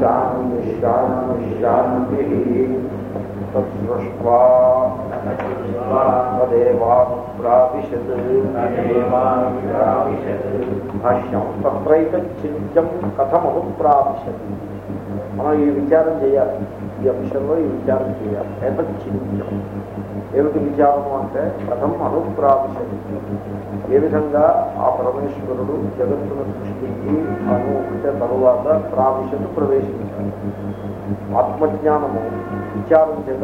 శాంతి శాంతి శాంతి తృష్వా తదేవాప్రావిశత్ భాష్యం కథమనుప్రావిశత్ మనం ఈ విచారం చేయాలి ఈ అంశంలో ఈ విచారం చేయాలి ఏతచ్చింత్యం ఏమిటి విచారము అంటే కథం అనుప్రావిశత్ ఏ విధంగా ఆ పరమేశ్వరుడు జగత్తును సృష్టించి అను అంటే తరువాత ప్రావిశత్ ప్రవేశించాడు. ఆత్మజ్ఞానము విచారం చేత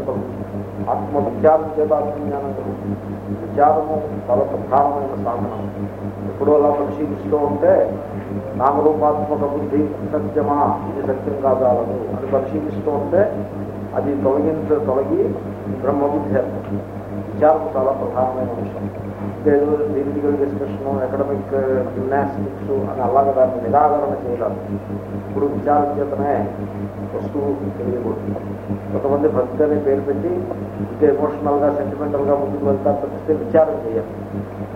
కలుగుతుంది ఆత్మ విచారం చేత ఆత్మజ్ఞానం కలుగుతుంది విచారము చాలా ప్రధానమైన సాధనం ఎప్పుడూ అలా పరిశీలిస్తూ ఉంటే నామరూపాత్మక బుద్ధి సత్యమా ఇది సత్యం కాదాలదు అని పరిశీలిస్తూ ఉంటే అది తొలగించ తొలగి బ్రహ్మబుద్ధి ఏర్పడుతుంది విచారం చాలా ప్రధానమైన అంశం లేదు థియరిటికల్ డిస్కషన్ అకాడమిక్ జిమ్నాస్టిక్స్ అని అలాగే దాన్ని నిరాకరణ చేయాలి ఇప్పుడు విచారం చేతనే వస్తువు తెలియకూడదు కొంతమంది భక్తి అనే పేరు పెట్టి ఇంకా ఎమోషనల్గా సెంటిమెంటల్గా ముందుకు వెళ్తారు తప్పిస్తే విచారం చేయాలి.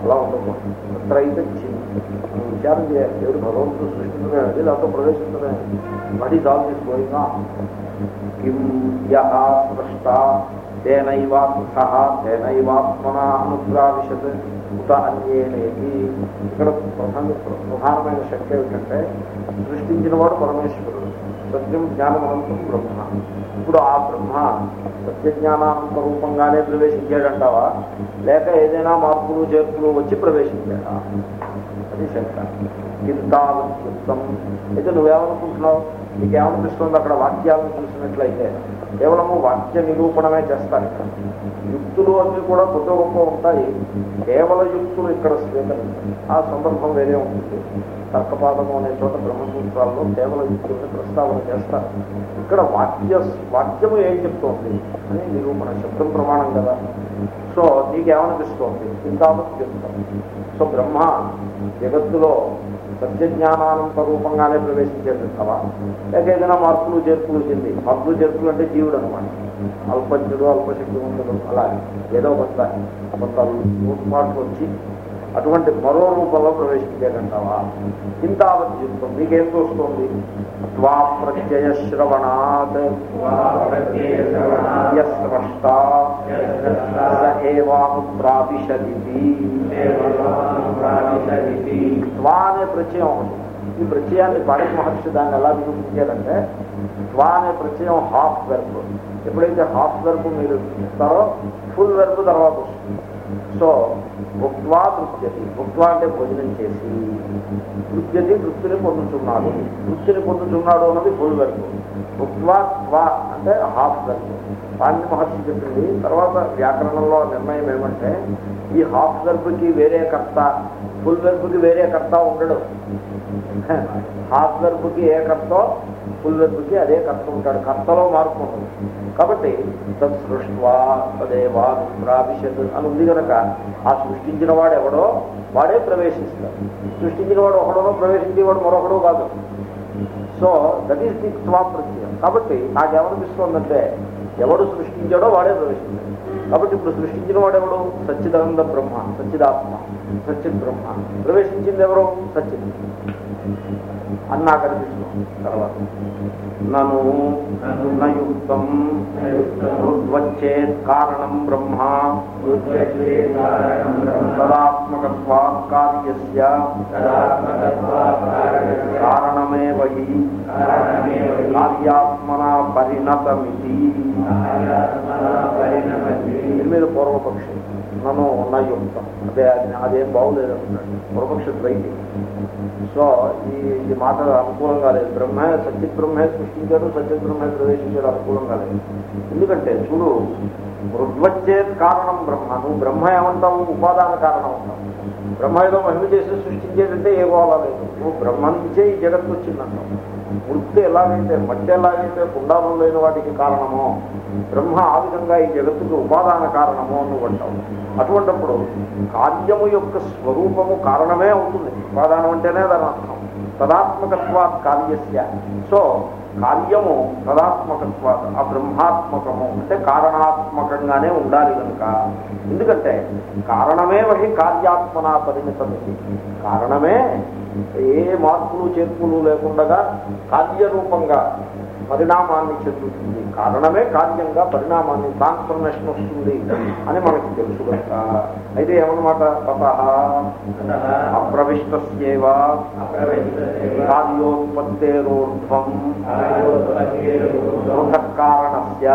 అలా ఉండకూడదు. అక్కడ అయితే మనం విచారం చేయాలి. దేవుడు భగవంతుడు సృష్టించలేదు లేకపోతే ప్రవేశించలేదు what is all this going on కిం యహ స్పష్ట తేనైవాత్మ తేనైవాత్మన అనుప్రావిశత్ ఉత అన్యేనేది ఇక్కడ ప్రధాన ప్రధానమైన శక్తి ఏమిటంటే సృష్టించిన వాడు పరమేశ్వరుడు. సత్యం జ్ఞానమనంతం బ్రహ్మ. ఇప్పుడు ఆ బ్రహ్మ సత్యజ్ఞానానంత రూపంగానే ప్రవేశించాడంటావా? లేక ఏదైనా మార్పులు చేర్పులు వచ్చి ప్రవేశించాడా? అది శంక. చింతావత్యుక్తం అయితే నువ్వేమనుకుంటున్నావు? నీకేమనిపిస్తుంది అక్కడ వాక్యాలను చూసినట్లయితే? కేవలము వాక్య నిరూపణమే చేస్తారు ఇక్కడ యుక్తులు అన్నీ కూడా కొద్ది గొప్ప ఉంటాయి. కేవల యుక్తులు ఇక్కడ స్వీకరించాలి ఆ సందర్భం వేరే ఉంటుంది. తర్కపాదము అనే చోట బ్రహ్మసూత్రాల్లో కేవల యుక్తుల్ని ప్రస్తావన చేస్తారు. ఇక్కడ వాక్య వాక్యము ఏం చెప్తోంది? అని నిరూపణ శబ్దం ప్రమాణం కదా. సో నీకేమనిపిస్తోంది? చింతావత్యుక్తం సో బ్రహ్మ జగత్తులో సత్యజ్ఞానానంత రూపంగానే ప్రవేశించేటవా లేక ఏదైనా మార్పులు చేర్పులు చెంది మార్పులు చేర్పులు అంటే జీవుడు అనమాట అల్పజ్ఞుడు అల్పశక్తివంతుడు అలా ఏదో కొంత కొంత రూపాట్లు వచ్చి అటువంటి మరో రూపంలో ప్రవేశించేటంటావా చెప్తాం మీకేం తోస్తుంది? త్వా ప్రత్యయ శ్రవణాత్. యస్రష్ట ఏవానుప్రావిశది త్వా అనే ప్రత్యయం. ఈ ప్రత్యయాన్ని పాడిక మహర్షి దాన్ని ఎలా నిరూపించారంటే త్వా అనే ప్రత్యయం హాఫ్ వెర్బ్ ఎప్పుడైతే హాఫ్ వెర్బ్ మీరు ఇస్తారో ఫుల్ వెర్బ్ తర్వాత వస్తుంది. సో భుక్వా తృప్తి భుక్వా అంటే భోజనం చేసి తృప్తి తృప్తిని పొందుతున్నాడు తృప్తిని పొందుతున్నాడు అన్నది ఫుల్ వెర్బ్. భుక్వా త్వా అంటే హాఫ్ వెర్బ్. పాండ్య మహర్షి చెప్పింది తర్వాత వ్యాకరణంలో నిర్ణయం ఏమంటే ఈ హాఫ్ వెర్బ్కి వేరే కర్త ఫుల్ వెర్బ్కి వేరే కర్త ఉండడు. హాఫ్ వెర్బ్కి ఏ కర్తో? ఫుల్ అదే కర్త ఉంటాడు. కర్తలో మార్పు ఉంటుంది. కాబట్టి తత్ సృష్వా తదేవా ప్రావిశత్ అని ఉంది కనుక ఆ సృష్టించిన వాడు ఎవడో వాడే ప్రవేశిస్తాడు. సృష్టించిన వాడు ఒకడో ప్రవేశించేవాడు మరొకడో కాదు. సో దట్ ఈస్ ది త్వా ప్రత్యయం కాబట్టి నాకేమనిపిస్తోందంటే ఎవడు సృష్టించాడో వాడే ప్రవేశించాడు కాబట్టి ఇప్పుడు సృష్టించిన వాడెవడు సచ్చిదానంద బ్రహ్మ సచ్చిదాత్మ సచ్చిద్ బ్రహ్మ ప్రవేశించింది ఎవరు? సచ్చిత్ అని నాకు అనిపిస్తుంది తర్వాత నను నయుక్తం వచ్చేత్ కారణం బ్రహ్మ తదాత్మకత్వా కార్యస్య కారణమేవ హి కార్యాత్మన పరిణతమితి దీని మీద పూర్వపక్షి నన్ను నయుక్తం అదే అది అదేం బాగులేదు అంటున్నాడు పూర్వపక్ష ద్వైతి సో ఈ ఈ మాట అనుకూలంగా లేదు బ్రహ్మే సత్య బ్రహ్మే సృష్టించాడు సత్య బ్రహ్మే ప్రవేశించాడు అనుకూలంగా లేదు ఎందుకంటే చూడు మృద్వచ్చేత్ కారణం బ్రహ్మ. నువ్వు బ్రహ్మ ఏమంటావు ఉపాదాన కారణం అంటావు. బ్రహ్మ ఏదో మహిమ చేసి సృష్టించేటంటే ఏ గోళ లేదు. నువ్వు బ్రహ్మ నుంచే ఈ జగత్తు వచ్చిందంటావు. వృత్తి ఎలాగైతే మట్టి ఎలాగైతే కుండాలు లేని వాటికి కారణమో బ్రహ్మ ఆ విధంగా ఈ జగత్తుకి ఉపాదాన కారణమో నువ్వు అంటావు. అటువంటిప్పుడు కార్యము యొక్క స్వరూపము కారణమే అవుతుంది. ఉపాదానం అంటేనే దాని అర్థం. తదాత్మకత్వాత్ కార్యస్య. సో కార్యము తదాత్మకత్వాత్ ఆ బ్రహ్మాత్మకము అంటే కారణాత్మకంగానే ఉండాలి కనుక. ఎందుకంటే కారణమే వహి కార్యాత్మన పరిమితం కారణమే ఏ మార్పులు చేర్పులు లేకుండా కార్యరూపంగా పరిణామాన్ని చెందుతుంది. కారణమే కార్యంగా పరిణామాన్ని ట్రాన్స్ఫర్మేషన్ వస్తుంది అని మనకి తెలుసు కనుక అయితే ఏమన్నమాట? తత అప్రవిష్టస్యేవ కార్యోత్పత్తేరోర్ధ్వం కారణస్య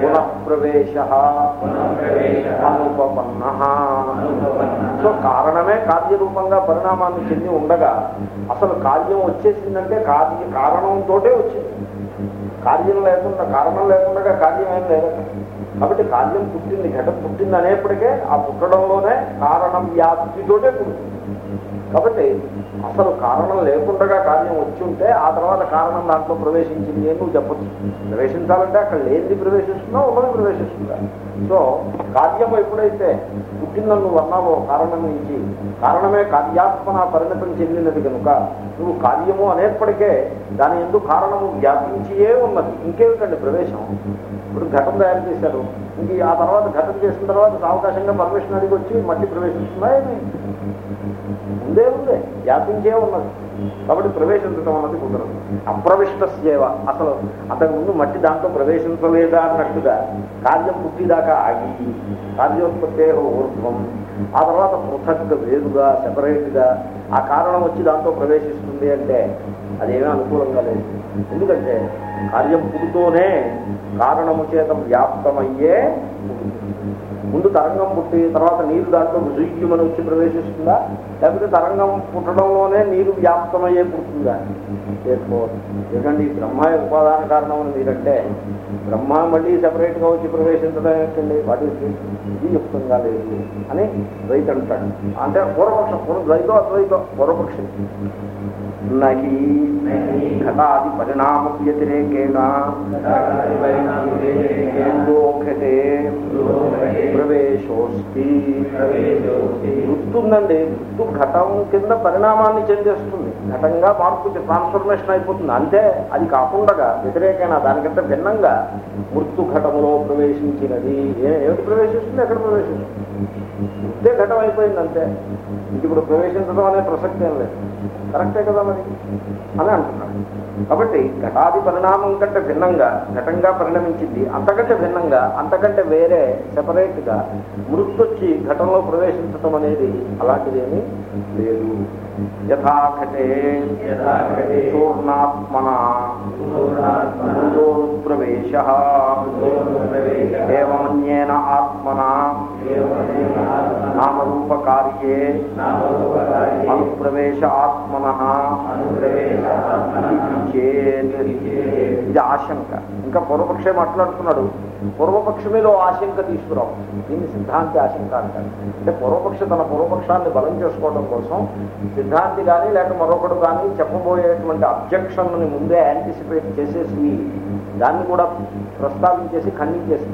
పునఃప్రవేశ అనుపపన్న. సో కారణమే కార్యరూపంగా పరిణామాన్ని చెంది ఉండగా అసలు కార్యం వచ్చేసిందంటే కార్య కారణంతో వచ్చింది. కార్యం లేకుండా కారణం లేకుండా కార్యం ఏం లేదు. కాబట్టి కార్యం పుట్టింది ఘటం పుట్టింది అనేప్పటికే ఆ పుట్టడంలోనే కారణం వ్యాప్తితోటే పుడుతుంది. కాబట్టి అసలు కారణం లేకుండా కార్యం వచ్చి ఉంటే ఆ తర్వాత కారణం దాంట్లో ప్రవేశించింది అని నువ్వు చెప్పచ్చు. ప్రవేశించాలంటే అక్కడ లేనిది ప్రవేశిస్తుందా ఉన్నది ప్రవేశిస్తుందా? సో కార్యం ఎప్పుడైతే పుట్టిందని నువ్వు అన్నావో కారణం నుంచి కారణమే కార్యాత్మన పరిణతం చెందినది కనుక నువ్వు కార్యము అనేప్పటికే దాని ఎందుకు కారణము వ్యాపించియే ఉన్నది. ఇంకేమిటండి ప్రవేశం? ఇప్పుడు ఘటం తయారు చేశారు. ఇంక ఆ తర్వాత ఘటన చేసిన తర్వాత అవకాశంగా పర్మిషన్ అడిగి వచ్చి మట్టి ప్రవేశిస్తున్నాయని ఉందే ఉందే. వ్యాపించే ఉన్నది. కాబట్టి ప్రవేశించడం అన్నది కుదరదు. అప్రవిష్ట సేవ అసలు అంతకుముందు మట్టి దాంట్లో ప్రవేశించలేదా అన్నట్టుగా కార్యం పుట్టిదాకా ఆగి కార్యోత్పత్తే ఊర్ధ్వం. ఆ తర్వాత పృథక్ వేరుగా సెపరేట్గా ఆ కారణం వచ్చి దాంతో ప్రవేశిస్తుంది అంటే అదేమీ అనుకూలంగా లేదు. ఎందుకంటే కార్యం పుడుతూనే కారణము చేత వ్యాప్తమయ్యే ముందు తరంగం పుట్టి తర్వాత నీరు దాంట్లో రుజుయ్యమని వచ్చి ప్రవేశిస్తుందా? లేకపోతే తరంగం పుట్టడంలోనే నీరు వ్యాప్తమయ్యే పుడుతుందా? ఎందుకంటే ఈ బ్రహ్మ ఉపాదాన కారణం అని మీరంటే బ్రహ్మ మళ్ళీ సపరేట్గా వచ్చి ప్రవేశించడం ఏంటండి వాటి ఇది యుక్తంగా లేదు అని ద్వైత అంటాడు అంటే పూర్వపక్షం పూర్వ ద్వైతో అద్వైతో పూర్వపక్షం. నహి ఘటాది పరిణామ వ్యతిరేకేణ లోకతే ప్రవేశోస్తి. గుర్తుందండి గుర్తు ఘటం కింద పరిణామాన్ని చెందేస్తుంది. ఘటంగా మార్పు ట్రాన్స్ఫర్మేషన్ అయిపోతుంది. అంతే అది కాకుండా వ్యతిరేకైన దానికంటే భిన్నంగా మృत्यు ఘటంలో ప్రవేశించినది. ఏ- ఏమిటి ప్రవేశిస్తుంది? ఎక్కడ ప్రవేశిస్తుంది? ఇదే ఘటం అయిపోయింది అంతే ఇప్పుడు ప్రవేశించడం అనే ప్రసక్తి ఏం లేదు. కరెక్టే కదా మరి? అని అంటున్నాడు. కాబట్టి ఘటాది పరిణామం కంటే భిన్నంగా ఘటంగా పరిణమించింది అంతకంటే భిన్నంగా అంతకంటే వేరే సెపరేట్గా మృతొచ్చి ఘటనలో ప్రవేశించటం అనేది అలాంటిదేమీ లేదు. యథాఘటే చూర్ణాత్మన ప్రవేశ ఏమన్యేన ఆత్మన నామరూపకార్యే అనుప్రవేశ ఆత్మన ఇది ఆశంక ఇంకా పూర్వపక్షే మాట్లాడుతున్నాడు. పూర్వపక్ష మీద ఆశంక తీసుకురావు. దీన్ని సిద్ధాంతి ఆశంక అంటారు. అంటే పూర్వపక్ష తన పూర్వపక్షాన్ని బలం చేసుకోవడం కోసం సిద్ధాంతి కానీ లేక మరొకడు కానీ చెప్పబోయేటువంటి అబ్జెక్షన్ని ముందే యాంటిసిపేట్ చేసేసి దాన్ని కూడా ప్రస్తావించేసి ఖండించేసి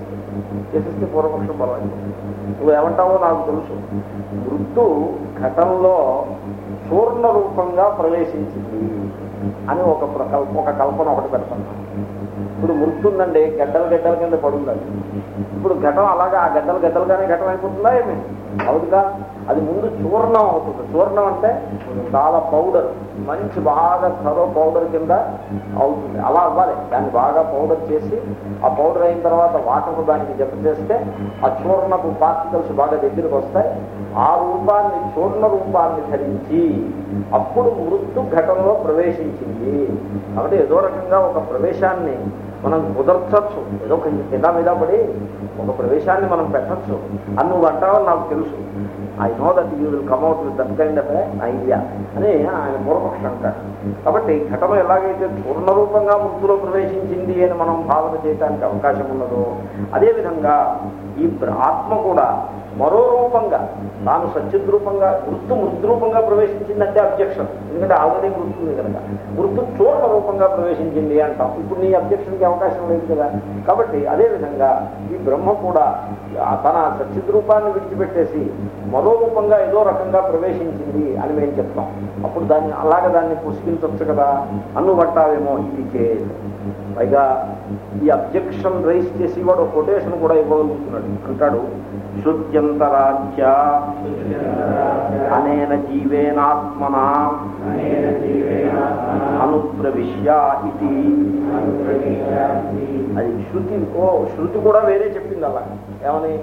చేసేస్తే పూర్వపక్షం బలం నువ్వు ఏమంటావో నాకు తెలుసు. మృత్తు ఘటంలో పూర్ణ రూపంగా ప్రవేశించింది అని ఒక ప్రకల్ప ఒక కల్పన ఒకటి పెడుతున్నాను ఇప్పుడు మృతుందండి గడ్డలు గడ్డల కింద పడుందండి. ఇప్పుడు ఘటం అలాగా ఆ గడ్డలు గడ్డలుగానే ఘటం అయిపోతుందా ఏమి? అవుతుందా అది ముందు చూర్ణం అవుతుంది. చూర్ణం అంటే చాలా పౌడర్ మంచి బాగా త్వరో పౌడర్ కింద అవుతుంది. అలా అవ్వాలి. దాన్ని బాగా పౌడర్ చేసి ఆ పౌడర్ అయిన తర్వాత వాటర్ దానికి జత చేస్తే ఆ చూర్ణపు పార్టికల్స్ బాగా దగ్గరికి వస్తాయి. ఆ రూపాన్ని చూర్ణ రూపాన్ని ధరించి అప్పుడు మృతు ఘటంలో ప్రవేశించింది. కాబట్టి ఏదో రకంగా ఒక ప్రవేశాన్ని మనం కుదర్చచ్చు. ఏదో కొంచెం కింద మీద పడి ఒక ప్రవేశాన్ని మనం పెట్టచ్చు. అని నువ్వు అంటావని నాకు తెలుసు. I know that you will come at with that kind of idea అని ఆయన పూర్వపక్షం అంటాడు. కాబట్టి ఘటన ఎలాగైతే పూర్ణరూపంగా రూపంగా ప్రవేశించింది అని మనం భావన చేయడానికి అవకాశం ఉన్నదో అదేవిధంగా ఈ ఆత్మ కూడా మరో రూపంగా తాను సచిద్రూపంగా మృత్తు మృద్రూపంగా ప్రవేశించిందంటే అబ్జెక్షన్. ఎందుకంటే ఆల్రెడీ మృతుంది కనుక. వృత్తు చోట రూపంగా ప్రవేశించింది అంటాం. ఇప్పుడు నీ అబ్జెక్షన్కి అవకాశం లేదు కదా. కాబట్టి అదేవిధంగా ఈ బ్రహ్మ కూడా తన సచిద్రూపాన్ని విడిచిపెట్టేసి మరో రూపంగా ఏదో రకంగా ప్రవేశించింది అని మేము చెప్తాం. అప్పుడు దాన్ని అలాగ దాన్ని పుష్పించవచ్చు కదా. అన్నుబట్టావేమో ఇది చేయదు పైగా ఈ అబ్జెక్షన్ రైస్ చేసి వాడు కొటేషన్ కూడా ఇవ్వగలుగుతున్నాడు. అంటాడు శృత్యంతరాజ్య అనేన జీవేనాత్మన. అనుప్రవిశ్య ఇది అది శృతి ఓ శృతి కూడా వేరే చెప్పింది అలా. ఏమని?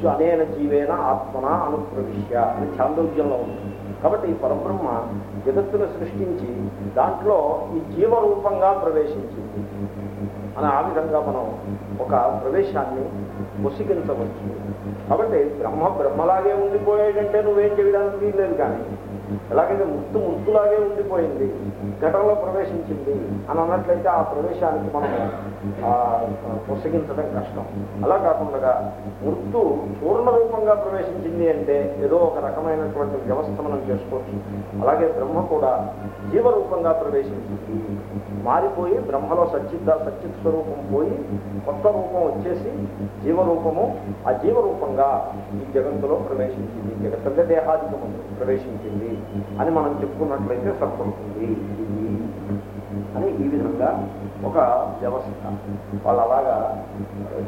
శు- అనేన జీవేన ఆత్మన అనుప్రవిశ్య అని చాందోగ్యంలో ఉంది. కాబట్టి ఈ పరబ్రహ్మ జగత్తును సృష్టించి దాంట్లో ఈ జీవరూపంగా ప్రవేశించింది. అని ఆ విధంగా మనం ఒక ప్రవేశాన్ని ముసిగించవచ్చు. కాబట్టి బ్రహ్మ బ్రహ్మలాగే ఉండిపోయాడంటే నువ్వేం చేయడానికి లేదు కానీ ఎలాగైతే ముత్తు ముత్తులాగే ఉండిపోయింది ఘటనలో ప్రవేశించింది అని అన్నట్లయితే ఆ ప్రవేశానికి మనం ఆ, కష్టం. అలా కాకుండా ముత్తు పూర్ణ రూపంగా ప్రవేశించింది అంటే ఏదో ఒక రకమైనటువంటి వ్యవస్థ మనం చేసుకోవచ్చు. అలాగే బ్రహ్మ కూడా జీవరూపంగా ప్రవేశించింది. మారిపోయి బ్రహ్మలో సచ్చిద్ద సచ్చిత్ స్వరూపం పోయి కొత్త రూపం వచ్చేసి జీవరూపము ఆ జీవరూపంగా ఈ జగత్తులో ప్రవేశించింది. జగత్ అంటే దేహాధికము ప్రవేశించింది అని మనం చెప్పుకున్నట్లయితే సత్పడుతుంది ఇది అని ఈ విధంగా ఒక వ్యవస్థ వాళ్ళు అలాగా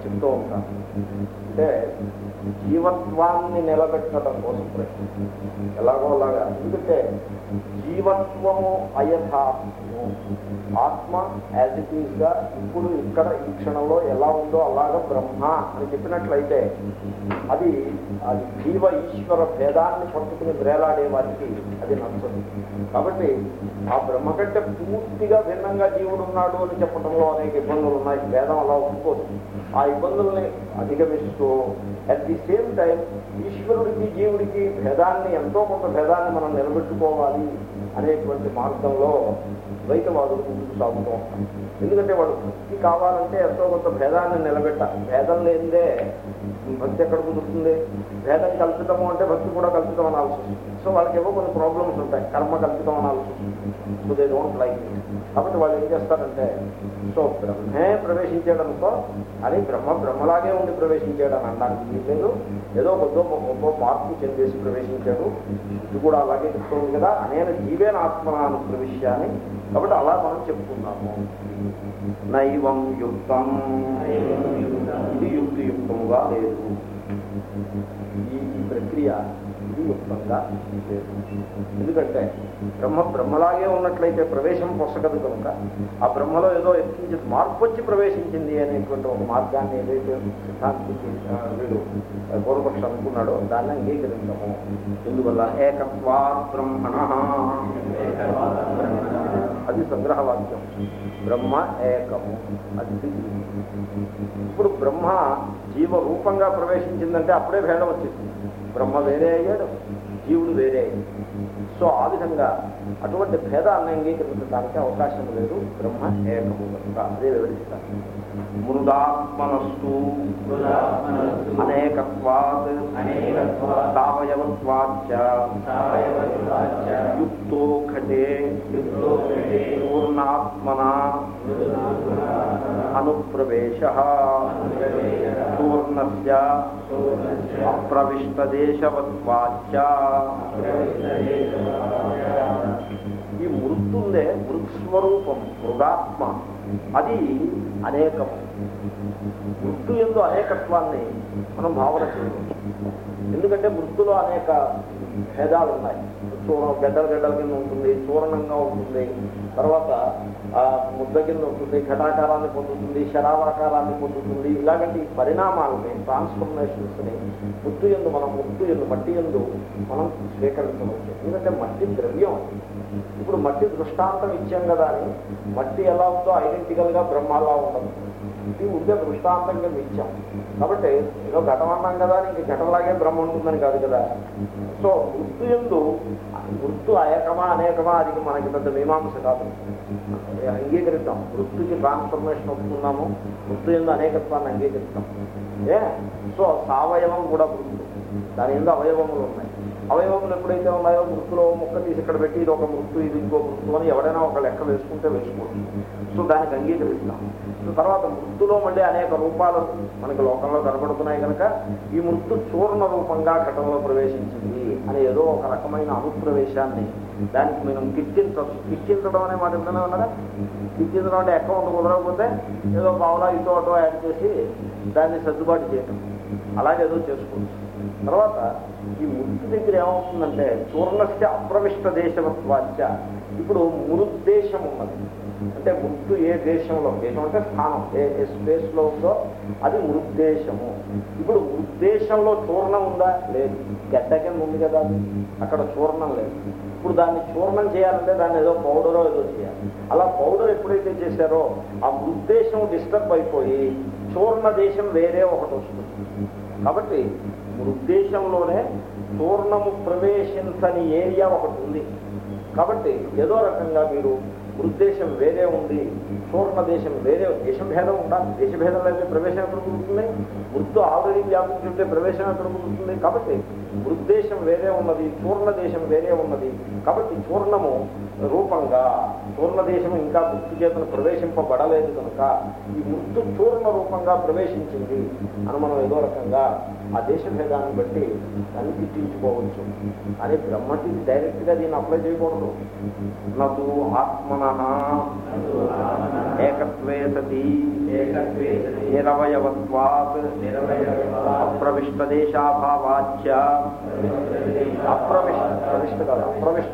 చెప్తూ ఉంటారు. అంటే జీవత్వాన్ని నిలబెట్టడం కోసం ప్రయత్నం ఎలాగో అలాగా. ఎందుకంటే జీవత్వము అయథాత్మ ఆత్మ యాజ్ ఇట్ ఈస్గా ఇప్పుడు ఇక్కడ ఈ క్షణంలో ఎలా ఉందో అలాగ బ్రహ్మ అని చెప్పినట్లయితే అది అది జీవ ఈశ్వర భేదాన్ని పట్టుకుని వేలాడే వారికి అది నచ్చదు. కాబట్టి ఆ బ్రహ్మ కంటే పూర్తిగా భిన్నంగా జీవుడు ఉన్నాడు అని చెప్పడంలో అనేక ఇబ్బందులు ఉన్నాయి. భేదం అలా ఒప్పుకోదు ఆ ఇబ్బందుల్ని అధిగమిస్తూ అట్ ది సేమ్ టైం ఈశ్వరుడికి జీవుడికి భేదాన్ని ఎంతో కొంత భేదాన్ని మనం నిలబెట్టుకోవాలి అనేటువంటి మార్గంలో ద్వైతవాదులు ముందుకు సాగుతూ ఉంటాం ఎందుకంటే వాడు భక్తి కావాలంటే ఎంతో కొంత భేదాన్ని నిలబెట్టాలి భేదం లేనిదే భక్తి ఎక్కడ కుదురుతుంది? వేదం కల్పితము అంటే భక్తి కూడా కల్పితం అనాల్సి వస్తుంది సో వాళ్ళకి ఏవో కొన్ని ప్రాబ్లమ్స్ ఉంటాయి. కర్మ కల్పితం అనాల్సి వస్తుంది సో దే డోంట్ లైక్ కాబట్టి వాళ్ళు ఏం చేస్తారంటే సో బ్రహ్మే ప్రవేశించేయడంతో అది బ్రహ్మ బ్రహ్మలాగే ఉండి ప్రవేశించేయడం అనడానికి లేదు. ఏదో కొద్దో గొప్ప మార్పు చెందేసి ప్రవేశించాడు. ఇది కూడా అలాగే చెప్తుంది కదా. అనేన జీవేన ఆత్మనాను ప్రవిశ్య కాబట్టి అలా మనం చెప్పుకున్నాము నైవం యుక్తం. ఇది యుక్తియుక్తముగా లేదు. ఈ ప్రక్రియ ఇది యుక్తంగా లేదు. ఎందుకంటే బ్రహ్మ బ్రహ్మలాగే ఉన్నట్లయితే ప్రవేశం పొసగదు కనుక ఆ బ్రహ్మలో ఏదో ఎక్కించి మార్పు వచ్చి ప్రవేశించింది అనేటువంటి ఒక మార్గాన్ని ఏదైతే సిద్ధాంతి వీడు పూర్వపక్షం అనుకున్నాడో దాన్ని అంగీకరించము. ఎందువల్ల? ఏకత్వా బ్రహ్మణ. అది సంగ్రహవాక్యం. బ్రహ్మ ఏకము అది. ఇప్పుడు బ్రహ్మ జీవ రూపంగా ప్రవేశించిందంటే అప్పుడే భేదం వచ్చేసింది. బ్రహ్మ వేరే అయ్యాడు జీవుడు వేరే అయ్యాడు. సో ఆ విధంగా అటువంటి భేదాన్ని అంగీకరించడానికి అవకాశం లేదు. బ్రహ్మ ఏకము కనుక అదే వివరిస్తారు మృదాత్మనస్సు అనేకత్వాత్ సావయవత్వాచ్చ యుక్తో ఘటే పూర్ణాత్మన అనుప్రవేశ పూర్ణస్య అప్రవిష్టదేశవత్వాచ్చ ఈ మృత్తుందే మృత్స్వరూపం మృగాత్మ అది అనేకం. మృత్తు ఎందు అనేకత్వాన్ని మనం భావన చేయవచ్చు ఎందుకంటే మృత్తులో అనేక భేదాలు ఉన్నాయి చూడ గడ్డల గడ్డల కింద ఉంటుంది చూర్ణంగా ఉంటుంది. తర్వాత ఆ, ముద్ద కింద ఉంటుంది ఘటాకారాన్ని పొందుతుంది శరావాకారాన్ని పొందుతుంది. ఇలాగంటి పరిణామాలని ట్రాన్స్ఫర్మేషన్స్ని ముత్తు ఎందు మనం ముత్తు ఎందు మట్టి ఎందు మనం స్వీకరించవచ్చు. ఎందుకంటే మట్టి ద్రవ్యం ఇప్పుడు మట్టి దృష్టాంతం ఇచ్చాం కదా అని మట్టి ఎలా ఉందో ఐడెంటికల్గా బ్రహ్మలా ఉండదు. ఇది ఉండే దృష్టాంతం ఇచ్చాం. కాబట్టి ఏదో ఘటం అన్నాం కదా ఇంక ఘటంలాగే బ్రహ్మ ఉంటుందని కాదు కదా. సో వృత్తు ఎందు వృత్తు అయకమా అనేకమా అది మనకి పెద్ద మీమాంస కాదు. అంగీకరిద్దాం. వృత్తికి ట్రాన్స్ఫర్మేషన్ వస్తున్నాము వృత్తు ఎందు అనేకత్వాన్ని అంగీకరిస్తాం ఏ? సో సావయవం కూడా వృత్తు దాని ఎందు అవయవములు ఉన్నాయి. అవయవములు ఎప్పుడైతే ఉన్నాయో మృతులో ముక్క తీసి ఇక్కడ పెట్టి ఇది ఒక మృతు ఇది ఇంకో మృతు అని ఎవడైనా ఒక లెక్క వేసుకుంటే వేసుకోవచ్చు. సో దానికి అంగీకరిస్తాం సో తర్వాత మృతులో మళ్ళీ అనేక రూపాలు మనకి లోకంలో కనబడుతున్నాయి కనుక ఈ మృతు చూర్ణ రూపంగా ఘటనలో ప్రవేశించింది అని ఏదో ఒక రకమైన అనుప్రవేశాన్ని దానికి మనం కిర్చించవచ్చు కిర్చించడం అనే మాట ఎప్పుడైనా ఉన్నారా? కిర్చించడం అంటే అకౌంట్ కుదరకపోతే ఏదో పావులా ఇటో అటో యాడ్ చేసి దాన్ని సర్దుబాటు చేయటం. అలాగేదో చేసుకోవచ్చు. తర్వాత ఈ మృతు దగ్గర ఏమవుతుందంటే చూర్ణస్య అప్రవిష్ట దేశవత్వాచ ఇప్పుడు మృద్దేశం ఉన్నది అంటే మృత్తు ఏ దేశంలో? దేశం అంటే స్థానం. ఏ ఏ స్పేస్లో ఉందో అది మృద్దేశము ఇప్పుడు మృద్దేశంలో చూర్ణం ఉందా? లేదు. గడ్డ కింద ఉంది కదా అది. అక్కడ చూర్ణం లేదు. ఇప్పుడు దాన్ని చూర్ణం చేయాలంటే దాన్ని ఏదో పౌడరో ఏదో చేయాలి. అలా పౌడర్ ఎప్పుడైతే చేశారో ఆ మృద్దేశం డిస్టర్బ్ అయిపోయి చూర్ణ దేశం వేరే ఒకటి వస్తుంది. కాబట్టి మృద్దేశంలోనే పూర్ణము ప్రవేశించని ఏరియా ఒకటి ఉంది. కాబట్టి ఏదో రకంగా మీరు ఉద్దేశం వేరే ఉంది చూర్ణ దేశం వేరే దేశం భేదం ఉండాలి దేశభేదం అయితే ప్రవేశం ఎక్కడ కుదురుతుంది మృత్తు ఆల్రెడీ వ్యాపించుంటే ప్రవేశం ఎక్కడ కుదురుతుంది కాబట్టి మృద్దేశం వేరే ఉన్నది చూర్ణ దేశం వేరే ఉన్నది. కాబట్టి చూర్ణము రూపంగా చూర్ణ దేశం ఇంకా మృత్తు చేతను ప్రవేశింపబడలేదు కనుక ఈ మృత్తు చూర్ణ రూపంగా ప్రవేశించింది అని మనం ఏదో రకంగా ఆ దేశ భేదాన్ని బట్టి దాన్ని తిట్టించుకోవచ్చు అని బ్రహ్మకి డైరెక్ట్గా దీన్ని అప్లై చేయకూడదు. నదు ఆత్మన ఏకత్వ సతి నిరవయవత్వాత్ అప్రవిష్ట దేశాభావాచ్య అప్రవిష్ట ప్రవిష్ట కాదు అప్రవిష్ట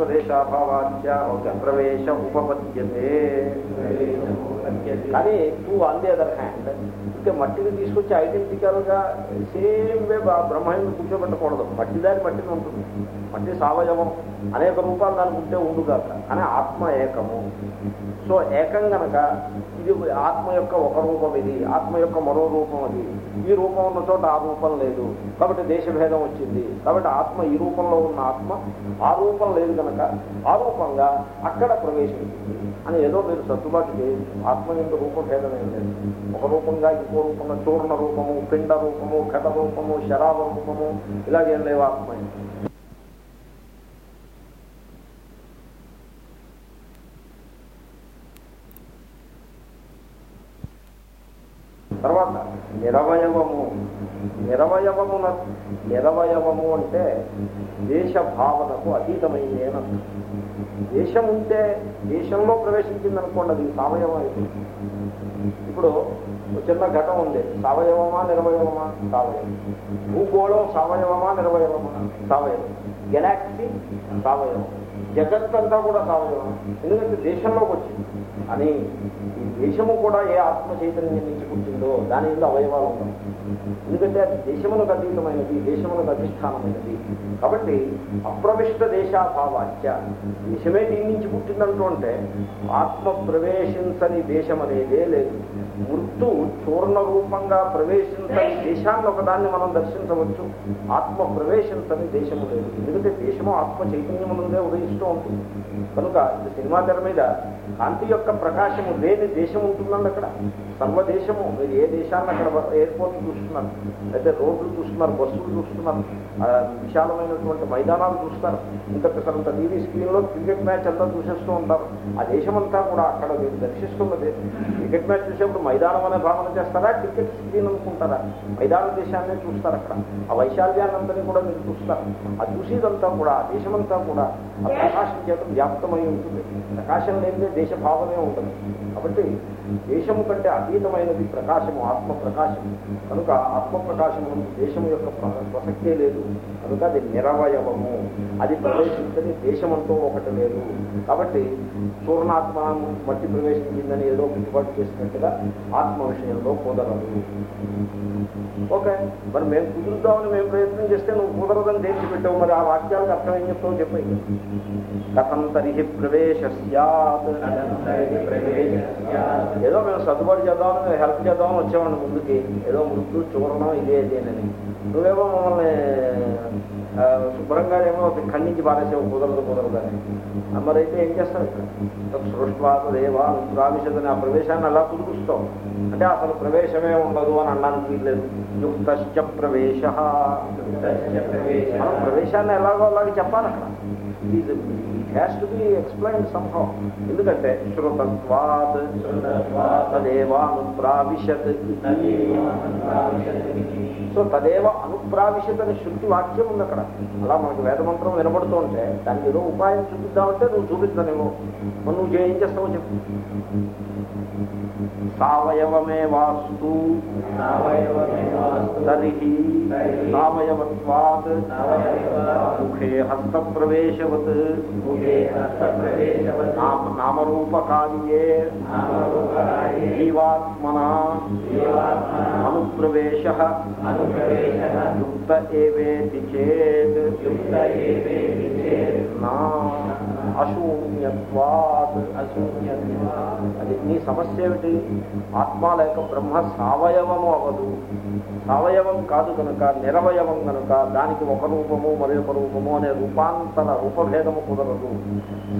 చేయాలి కానీ to on the other hand ఇంకా మట్టిని తీసుకొచ్చి ఐడెంటికల్గా సేమ్ వే బ్రహ్మాండం కూర్చోబెట్టకూడదు. మట్టి దాని మట్టిని ఉంటుంది. మట్టి సావయవం. అనేక రూపాలు దానికి ఉంటే ఉండుగాక కానీ ఆత్మ ఏకము. సో ఏకం గనక ఇది ఆత్మ యొక్క ఒక రూపం ఇది ఆత్మ యొక్క మరో రూపం అది. ఈ రూపం ఉన్న చోట ఆ రూపం లేదు. కాబట్టి దేశభేదం వచ్చింది. కాబట్టి ఆత్మ ఈ రూపంలో ఉన్న ఆత్మ ఆ రూపం లేదు కనుక ఆ రూపంగా అక్కడ ప్రవేశించింది. అని ఏదో మీరు సర్దుబాటు చేయొచ్చు ఆత్మ యొక్క రూపభేదం ఏం లేదు ఒక రూపంగా ఇంకో రూపంగా చూర్ణ రూపము పిండ రూపము ఘట రూపము శరావ రూపము ఇలాగేం లేవు ఆత్మ తర్వాత నిరవయవము. నిరవయవమున నిరవయవము అంటే దేశ భావనకు అతీతమైందేన దేశం ఉంటే దేశంలో ప్రవేశించింది అనుకోండి అది సావయవం అయిపోయింది ఇప్పుడు చిన్న ఘటం ఉంది. సావయవమా నిర్వయవమా? సావయవం. భూగోళం సావయవమా నిర్వయవమా? సావయవం. గెలాక్సీ సావయవం. జగత్తంతా కూడా సావయవం ఎందుకంటే దేశంలోకి వచ్చింది. అని ఈ దేశము కూడా ఏ ఆత్మ చైతన్యం నుంచి పుట్టిందో దాని మీద అవయవాలు ఉన్నాయి. ఎందుకంటే అది దేశములకు అతీతమైనది దేశములకు అధిష్టానమైనది. కాబట్టి అప్రవిష్ట దేశాభావాచ్య దేశమే దీని నుంచి పుట్టిందంటూ అంటే ఆత్మ ప్రవేశించని దేశం అనేదే లేదు. మృత్తు చూర్ణ రూపంగా ప్రవేశించని దేశాన్ని ఒకదాన్ని మనం దర్శించవచ్చు. ఆత్మ ప్రవేశించని దేశము లేదు. ఎందుకంటే దేశము ఆత్మ చైతన్యమునందే ఉదయిస్తూ ఉంటుంది. కనుక ఇది సినిమా తెర మీద కాంతి యొక్క ప్రకాశము లేని దేశం ఉంటుందండి అక్కడ. సర్వదేశము మీరు ఏ దేశాన్ని అక్కడ ఎయిర్పోర్ట్ చూస్తున్నారు? అయితే రోడ్లు చూస్తున్నారు బస్సులు చూస్తున్నారు? విశాలమైనటువంటి మైదానాలు చూస్తారు. ఇంకా సరంత టీవీ స్క్రీన్లో క్రికెట్ మ్యాచ్ అంతా చూసేస్తూ ఉంటారు. ఆ దేశమంతా కూడా అక్కడ మీరు దర్శిస్తున్నది. క్రికెట్ మ్యాచ్ చూసేప్పుడు మైదానం అనే భావన చేస్తారా? క్రికెట్ స్క్రీన్ అనుకుంటారా? మైదాన దేశాన్ని చూస్తారు అక్కడ. ఆ వైశాల్యాన్నంతని కూడా మీరు చూస్తారు. ఆ చూసేదంతా కూడా ఆ దేశమంతా కూడా ఆ ప్రకాశం చేత వ్యాప్తమై ఉంటుంది. ప్రకాశం లేనిదే దేశ భావమే ఉంటుంది కాబట్టి దేశము కంటే అతీతమైనది ప్రకాశము ఆత్మ ప్రకాశము కనుక ఆత్మ ప్రకాశము దేశము యొక్క ప్రసక్తే లేదు. కనుక అది నిరవయవము. అది ప్రవేశించని దేశమంతో ఒకటి లేదు. కాబట్టి చూర్ణాత్మ మట్టి ప్రవేశించిందని ఏదో గిట్టుబాటు చేసినట్టుగా ఆత్మ విషయంలో కుదరదు. ఓకే. మరి మేము కుదురుద్దామని మేము ప్రయత్నం చేస్తే నువ్వు కుదరదని తేల్చి పెట్టావు మరి ఆ వాక్యాలకు అర్థం ఏం చెప్తావు కథం తరిహి ప్రవేశ స్యాత్ ఏదో మేము సర్దుబాటు చేద్దామని హెల్ప్ చేద్దామని వచ్చామండి ముందుకి ఏదో మృत्यు చూడడం ఇదే ఇదేనని నువ్వేమో మమ్మల్ని ఆ, శుభ్రంగా ఏమో ఖండించి పారేసావు కుదరదు కుదరదని ఆ, మరైతే ఏం చేస్తావు ఇక్కడ సృష్వాస దేవా ప్రావిశదని ఆ ప్రవేశాన్ని అలా కుదురుస్తావు అంటే అసలు ప్రవేశమే ఉండదు అని అనడానికి వీల్లేదు యుక్తశ్చ ప్రవేశ మనం ప్రవేశాన్ని ఎలాగో అలాగే చెప్పాలి అక్కడ ఇది it has to be explain సంభవం ఎందుకంటే శ్రుతత్వాత్ తదేవ అనుప్రావిశత్ సో తదేవ అనుప్రావిశత్ అని శృతి వాక్యం ఉంది అక్కడ. అలా మనకి వేదమంత్రం వినబడుతుంటే దానికి ఏదో ఉపాయం చూపిద్దామంటే నువ్వు చూపిస్తానేమో మరి నువ్వు ఏం చేస్తావో చెప్పు. సావయవమే వాస్తు తరిహి సావయవత్వాత్ ముఖే హస్తప్రవేశవత్ నామ- నామరూపకార్యే జీవాత్మన అనుప్రవేశ యుక్త ఏవేతి చేత్ నా అశూన్యత్వాత్ అది నీ సమస్య ఏమిటి? ఆత్మ లేక బ్రహ్మ సావయవము అవదు సావయవం కాదు కనుక నిరవయవం కనుక దానికి ఒక రూపము మరొక రూపము అనే రూపాంతర రూపభేదము కుదరదు.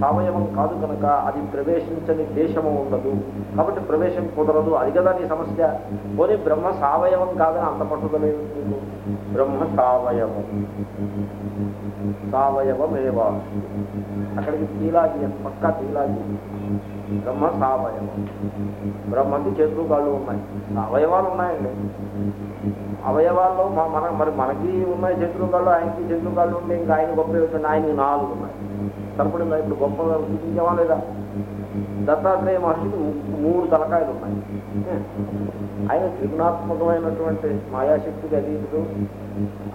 సావయవం కాదు కనుక అది ప్రవేశించని దేశము ఉండదు. కాబట్టి ప్రవేశం కుదరదు. అది కదా నీ సమస్య. పోనీ బ్రహ్మ సావయవం కాదని అంత పట్టుదలేదు బ్రహ్మ సావయవం. సావయవమేవ? అక్కడికి తీలాగి పక్కా తీలాగి బ్రహ్మ సావయవం. బ్రహ్మకి చేతులు కాళ్ళు ఉన్నాయి. అవయవాలు ఉన్నాయండి. అవయవాల్లో మన మరి మనకి ఉన్నాయి చేతులు కాళ్ళు ఆయనకి చేతులు కాళ్ళు ఉంటే ఇంకా ఆయన గొప్ప ఏమిటంటే ఆయనకి నాలుగు ఉన్నాయి. సరిపడిందా ఇప్పుడు గొప్ప సూచించామా లేదా? దత్తాత్రేయ మహర్షికి మూడు తలకాయలు ఉన్నాయి. ఆయన త్రిగుణాత్మకమైనటువంటి మాయాశక్తికి అతీతుడు.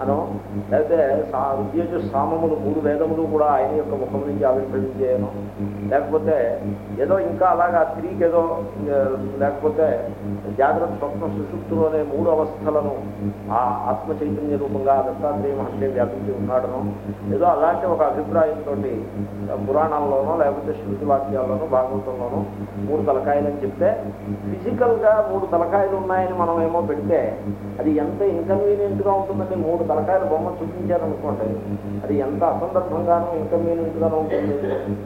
అనో? లేకపోతే సా విద్యజు సామములు మూడు వేదములు కూడా ఆయన యొక్క ముఖం నుంచి ఆవిర్భవించేయను? లేకపోతే ఏదో ఇంకా అలాగా స్త్రీకి ఏదో లేకపోతే జాగ్రత్త స్వప్న సుషుప్తులు అనే మూడు అవస్థలను ఆ ఆత్మ చైతన్య రూపంగా దత్తాత్రేయ మహర్షి వ్యాపించి ఉన్నాడను? ఏదో అలాంటి ఒక అభిప్రాయంతో పురాణాల్లోనో లేకపోతే శృతి వాక్యాల్లోనో భాగవతంలోనో మూడు తలకాయలని చెప్తే ఫిజికల్గా మూడు తలకాయలు ఉన్నాయని మనం ఏమో పెడితే అది ఎంత ఇన్కన్వీనియంట్గా గా ఉంటుందండి మూడు తలకాయల బొమ్మ చూపించారనుకోండి అది ఎంత అసందర్భంగానూ ఇన్కన్వీనియంట్గానూ ఉంటుంది.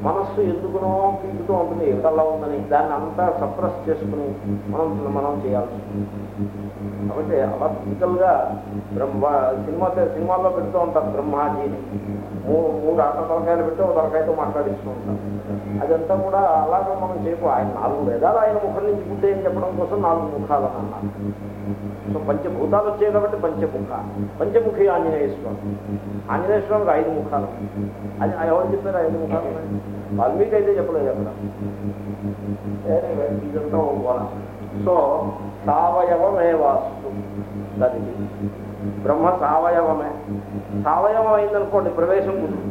మనస్సు ఎందుకునో పీకుతూ ఉంటుంది ఎంతలా ఉందని దాన్ని అంతా సప్రెస్ చేసుకుని మనం మనం చేయాల్సి ఉంటుంది. కాబట్టి అలా ఫిజికల్గా బ్రహ్మ సినిమా సినిమాల్లో పెడుతూ ఉంటారు బ్రహ్మాజీని. మూడు మూడు అట్ట తలకాయలు పెట్టి ఒక తలకాయతో మాట్లాడిస్తూ ఉంటారు. అదంతా కూడా అలాగే మనం చేయకు ఆయన నాలుగు వేదాలు ఆయన ముఖం నుంచి గుడ్డే అని చెప్పడం కోసం నాలుగు ముఖాలు అన్నారు. సో పంచభూతాలు వచ్చాయి కాబట్టి పంచముఖ. పంచముఖి ఆంజనేయ స్వామి ఆంజనేయ స్వామికి ఐదు ముఖాలు. అది ఎవరు చెప్పారు ఐదు ముఖాలు? వాల్మీకి అయితే చెప్పలేదు అక్కడ. ఇదంతా సో సావయవమే వాస్తు అది బ్రహ్మ సావయవమే. సావయవం అయిందనుకోండి ప్రవేశం కుదురు.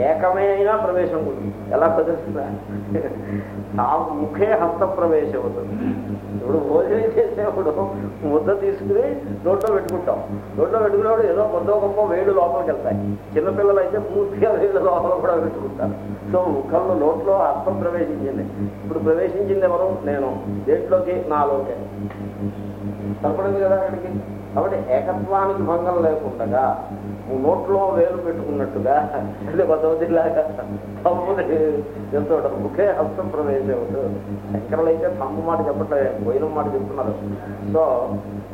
ఏకమే అయినా ప్రవేశం కుదురు. ఎలా కుదురుతుందా ముఖే హస్త ప్రవేశం అవుతుంది. ఇప్పుడు భోజనం చేసేప్పుడు ముద్ద తీసుకుని నోట్లో పెట్టుకుంటాం. నోట్లో పెట్టుకున్నప్పుడు ఏదో కొద్దో గొప్ప వేళ్ళు లోపలికి వెళ్తాయి. చిన్నపిల్లలు అయితే పూర్తిగా వేళ్ళు లోపల కూడా పెట్టుకుంటారు. సో ముఖంలో నోట్లో అర్థం ప్రవేశించింది. ఇప్పుడు ప్రవేశించింది ఎవరు? నేను. దేంట్లోకి? నాలోకే. సరిపడింది కదా అక్కడికి. కాబట్టి ఏకత్వానికి భంగం లేకుండా నోట్లో వేలు పెట్టుకున్నట్టుగా అంటే భగవతిలాగా చెప్తూ ఉంటారు ముఖే హస్తం ప్రవేశం శంకరులు అయితే తమ్ము మాట చెప్పట్లేదు పోయిన మాట చెప్తున్నారు. సో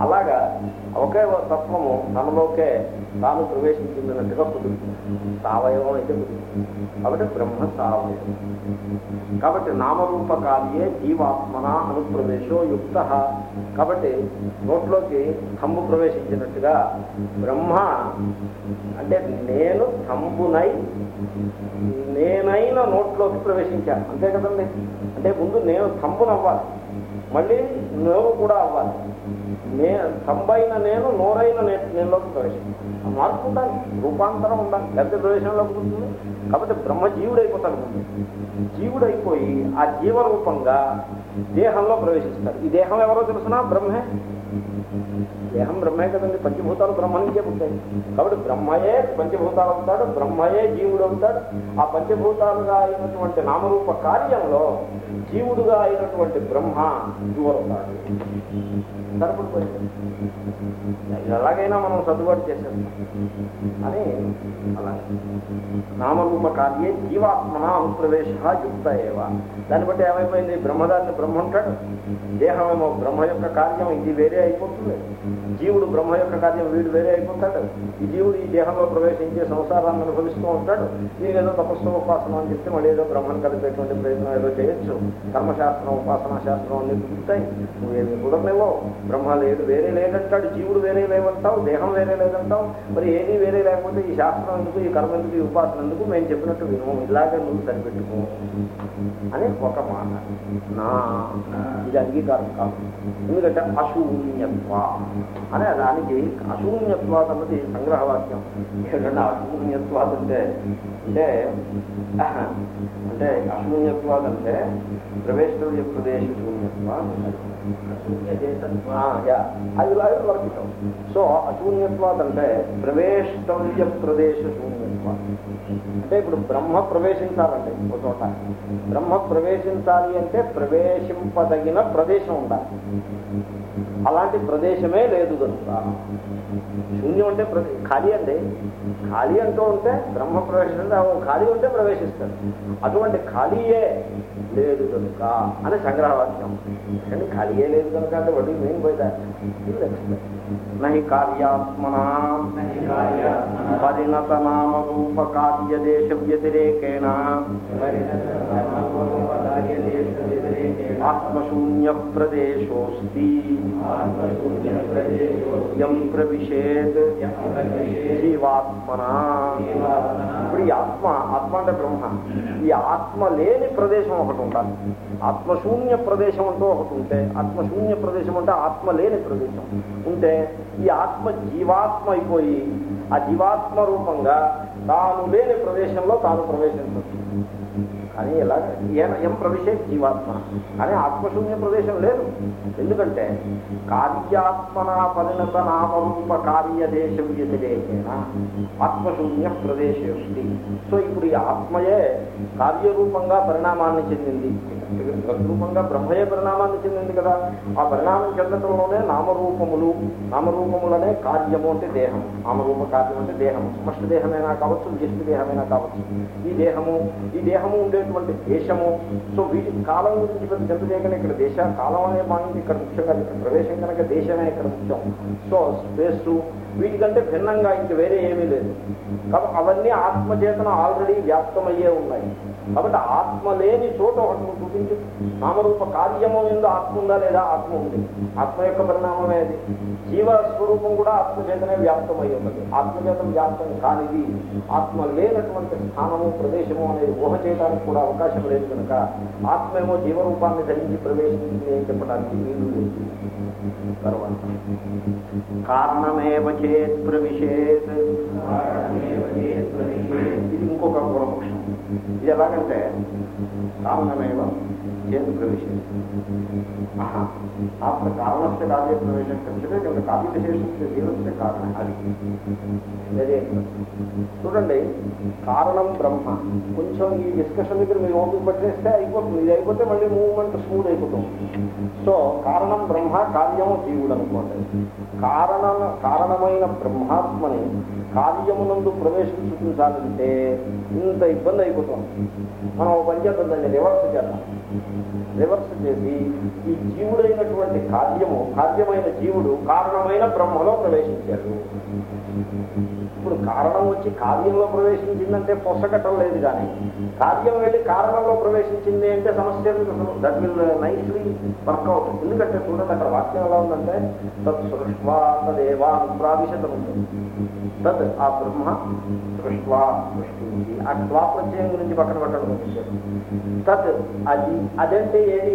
అలాగా ఒకే ఒక తత్వము తనలోకే తాను ప్రవేశించిందన్నట్టుగా కుదురుతుంది సావయవం అయితే కుదురుతుంది కాబట్టి బ్రహ్మ సావయవం. కాబట్టి నామరూపకార్యే జీవాత్మన అనుప్రవేశో యుక్త. కాబట్టి నోట్లోకి థంబు ప్రవేశించినట్టుగా బ్రహ్మ అంటే నేను తంబునై నేనైన నోట్లోకి ప్రవేశించాను. అంతే కదండి? అంటే ముందు నేను తంబును మళ్ళీ నోరు కూడా అవ్వాలి. నే తంబైన నేను నోరైన నే- నేనులోకి ప్రవేశం మార్పు ఉండాలి రూపాంతరం ఉండాలి లేకపోతే ప్రవేశంలోకి ఉంటుంది కాబట్టి బ్రహ్మ జీవుడైపోతాను జీవుడైపోయి ఆ జీవరూపంగా దేహంలో ప్రవేశిస్తారు ఈ దేహం ఎవరో తెలుసునా? బ్రహ్మే. దేహం బ్రహ్మే కదండి పంచభూతాలు బ్రహ్మ నుంచే పుట్టాయి కాబట్టి బ్రహ్మయే పంచభూతాలు అవుతాడు బ్రహ్మయే జీవుడు అవుతాడు. ఆ పంచభూతాలుగా అయినటువంటి నామరూప కార్యంలో జీవుడుగా అయినటువంటి బ్రహ్మ జీవుడవుతాడు సరిపడిపోయింది ఎలాగైనా మనం సర్దుబాటు చేసేస్తాం అని అలా నామరూప కార్యే జీవాత్మన అనుప్రవేశ యుక్త ఏవ. దాన్ని బట్టి ఏమైపోయింది? బ్రహ్మదాన్ని బ్రహ్మ ఉంటాడు దేహమేమో బ్రహ్మ యొక్క కార్యం ఇది వేరే అయిపోతుంది. జీవుడు బ్రహ్మ యొక్క కార్యం వీడు వేరే అయిపోతాడు. ఈ జీవుడు ఈ దేహంలో ప్రవేశించే సంసారాన్ని అనుభవిస్తూ ఉంటాడు. దీని ఏదో తపస్సు ఉపాసన అని చెప్తే మళ్ళీ ఏదో బ్రహ్మను కలిపేటువంటి ప్రయత్నం ఏదో చేయొచ్చు. కర్మశాస్త్రం ఉపాసనా శాస్త్రం అన్ని కుదురుతాయి నువ్వేమి కుదరలేవో. బ్రహ్మ లేడు వేరే లేడంటాడు జీవుడు. వేరే లేవంటావు దేహం వేరే లేదంటావు మరి ఏది వేరే లేకపోతే ఈ శాస్త్రం ఎందుకు ఈ కర్మ ఎందుకు ఈ ఉపాసన ఎందుకు మేము చెప్పినట్టు విను ఇలాగే నువ్వు సరిపెట్టుకో అని ఒక మాట. నా ఇది అంగీకారం కాదు. ఎందుకంటే అశూన్యత్వ అనే దానికి అశూన్యత్వాద్ అన్నది సంగ్రహవాక్యం. ఏంటంటే అశూన్యత్వాద్ అంటే అంటే అంటే అశూన్యత్వాద్ అంటే ప్రవేశవ్య ప్రదేశ శూన్యత్వాద్ అది అది సో అశూన్యత్వాత్ అంటే ప్రవేశవ్య ప్రదేశ శూన్యత్వాత్ అంటే ఇప్పుడు బ్రహ్మ ప్రవేశించాలండి ఒక చోట. బ్రహ్మ ప్రవేశించాలి అంటే ప్రవేశింపదగిన ప్రదేశం ఉండాలి. అలాంటి ప్రదేశమే లేదు కనుక. శూన్యం అంటే ఖాళీ అండి. ఖాళీ అంటూ ఉంటే బ్రహ్మ ప్రవేశం ఖాళీ ఉంటే ప్రవేశిస్తాడు అటువంటి ఖాళీయే లేదు కనుక అని సంగ్రహవాక్యం అంటే ఖాళీయే లేదు కనుక అంటే వడ్డీ మెయిన్ పోయిదా నహి కార్యాత్మనా పరిణత నామ రూప కార్యదేశ వ్యతిరేకేణ ఆత్మశూన్య ప్రదేశోస్తి యం ప్రవిశేత్ జీవాత్మన ఇప్పుడు ఈ ఆత్మ ఆత్మ అంటే బ్రహ్మ. ఈ ఆత్మ లేని ప్రదేశం ఒకటి ఉండాలి. ఆత్మశూన్య ప్రదేశం అంటూ ఒకటి ఉంటే ఆత్మశూన్య ప్రదేశం అంటే ఆత్మ లేని ప్రదేశం. ఉంటే ఈ ఆత్మ జీవాత్మ అయిపోయి ఆ జీవాత్మ రూపంగా తాను లేని ప్రదేశంలో తాను ప్రవేశించవచ్చు అని ఎలా ఏన ఎం ప్రవేశే జీవాత్మ? కానీ ఆత్మశూన్య ప్రదేశం లేదు. ఎందుకంటే కార్యాత్మన పరిణత నామరూప కార్యదేశ వ్యతిరేకేన ఆత్మశూన్య ప్రదేశేష్టి సో ఇప్పుడు ఈ ఆత్మయే కార్యరూపంగా పరిణామాన్ని చెందింది. తద్రూపంగా బ్రహ్మయే పరిణామాన్ని చెందింది కదా. ఆ పరిణామం చెందటంలోనే నామరూపములు నామరూపములనే కార్యము అంటే దేహం. నామరూప కార్యం అంటే దేహం స్పష్ట దేహమైనా కావచ్చు వ్యక్తి దేహమైనా కావచ్చు. ఈ దేహము ఈ దేహము ఉండేటువంటి దేశము. సో వీటి కాలం గురించి పెద్ద చింత ఇక్కడ దేశ కాలం అనే పాయింట్ ఇక్కడ ముఖ్యంగా ఇక్కడ ప్రవేశం కనుక దేశమే ఇక్కడ ముఖ్యం. సో స్పేస్ వీటికంటే భిన్నంగా ఇంక వేరే ఏమీ లేదు. కాబట్టి అవన్నీ ఆత్మచేతన ఆల్రెడీ వ్యాప్తమయ్యే ఉన్నాయి. కాబట్టి ఆత్మ లేని చోట ఒకటి చూపించు. నామరూప కార్యము ఎందు ఆత్మ ఉందా లేదా? ఆత్మ ఉంది. ఆత్మ యొక్క పరిణామమే అది. జీవ స్వరూపం కూడా ఆత్మచేతనే వ్యాప్తమై ఉన్నది. ఆత్మచేతం వ్యాప్తం కానిది. ఆత్మ లేనటువంటి స్థానము ప్రదేశము అనేది ఊహ చేయడానికి కూడా అవకాశం లేదు కనుక ఆత్మేమో జీవరూపాన్ని ధరించి ప్రవేశించింది అని చెప్పడానికి వీలు లేదు. తర్వాత. కారణమేవ చేత్ ప్రవిశేత్. ఇది ఇంకొక పూర్వపక్షం. ఇది ఎలాగంటే కారణమేవ చేతి ప్రవేశం ఆత్మ కారణస్య కార్య ప్రవేశం కలిసితే కనుక కార్యవిశేషస్య జీవస్య కారణం అది. చూడండి కారణం బ్రహ్మ. కొంచెం ఈ డిస్కషన్ దగ్గర మీరు ఓపిక పట్టేస్తే అయిపోతుంది. ఇది అయిపోతే మళ్ళీ మూవ్మెంట్ స్మూత్ అయిపోతుంది. సో కారణం బ్రహ్మ కార్యము జీవుడు అనుకోండి. కారణ కారణమైన బ్రహ్మాత్మని కార్యమునందు చూసానంటే ఇంత ఇబ్బంది అయిపోతుంది. మనం ఒక పని చేద్దాం రివర్స్ చేద్దాం. రివర్స్ చేసి ఈ జీవుడైనటువంటి కార్యము కార్యమైన జీవుడు కారణమైన బ్రహ్మలో ప్రవేశించాడు ఇప్పుడు కారణం వచ్చి కార్యంలో ప్రవేశించిందంటే పొసగటం లేదు కానీ కార్యం వెళ్ళి కారణంలో ప్రవేశించింది అంటే సమస్య దట్ విల్ నైస్లీ వర్కౌట్ ఎందుకంటే చూడండి అక్కడ వాక్యం ఎలా ఉందంటే తత్ సృష్వా తదేవా ప్రావిశతం ఉంటుంది తద్ ఆ బ్రహ్మ దృష్వా దృష్టి ఆ స్వాప్రత్యయం గురించి పక్కన పెట్టడం వచ్చారు తత్ అది అదంటే ఏది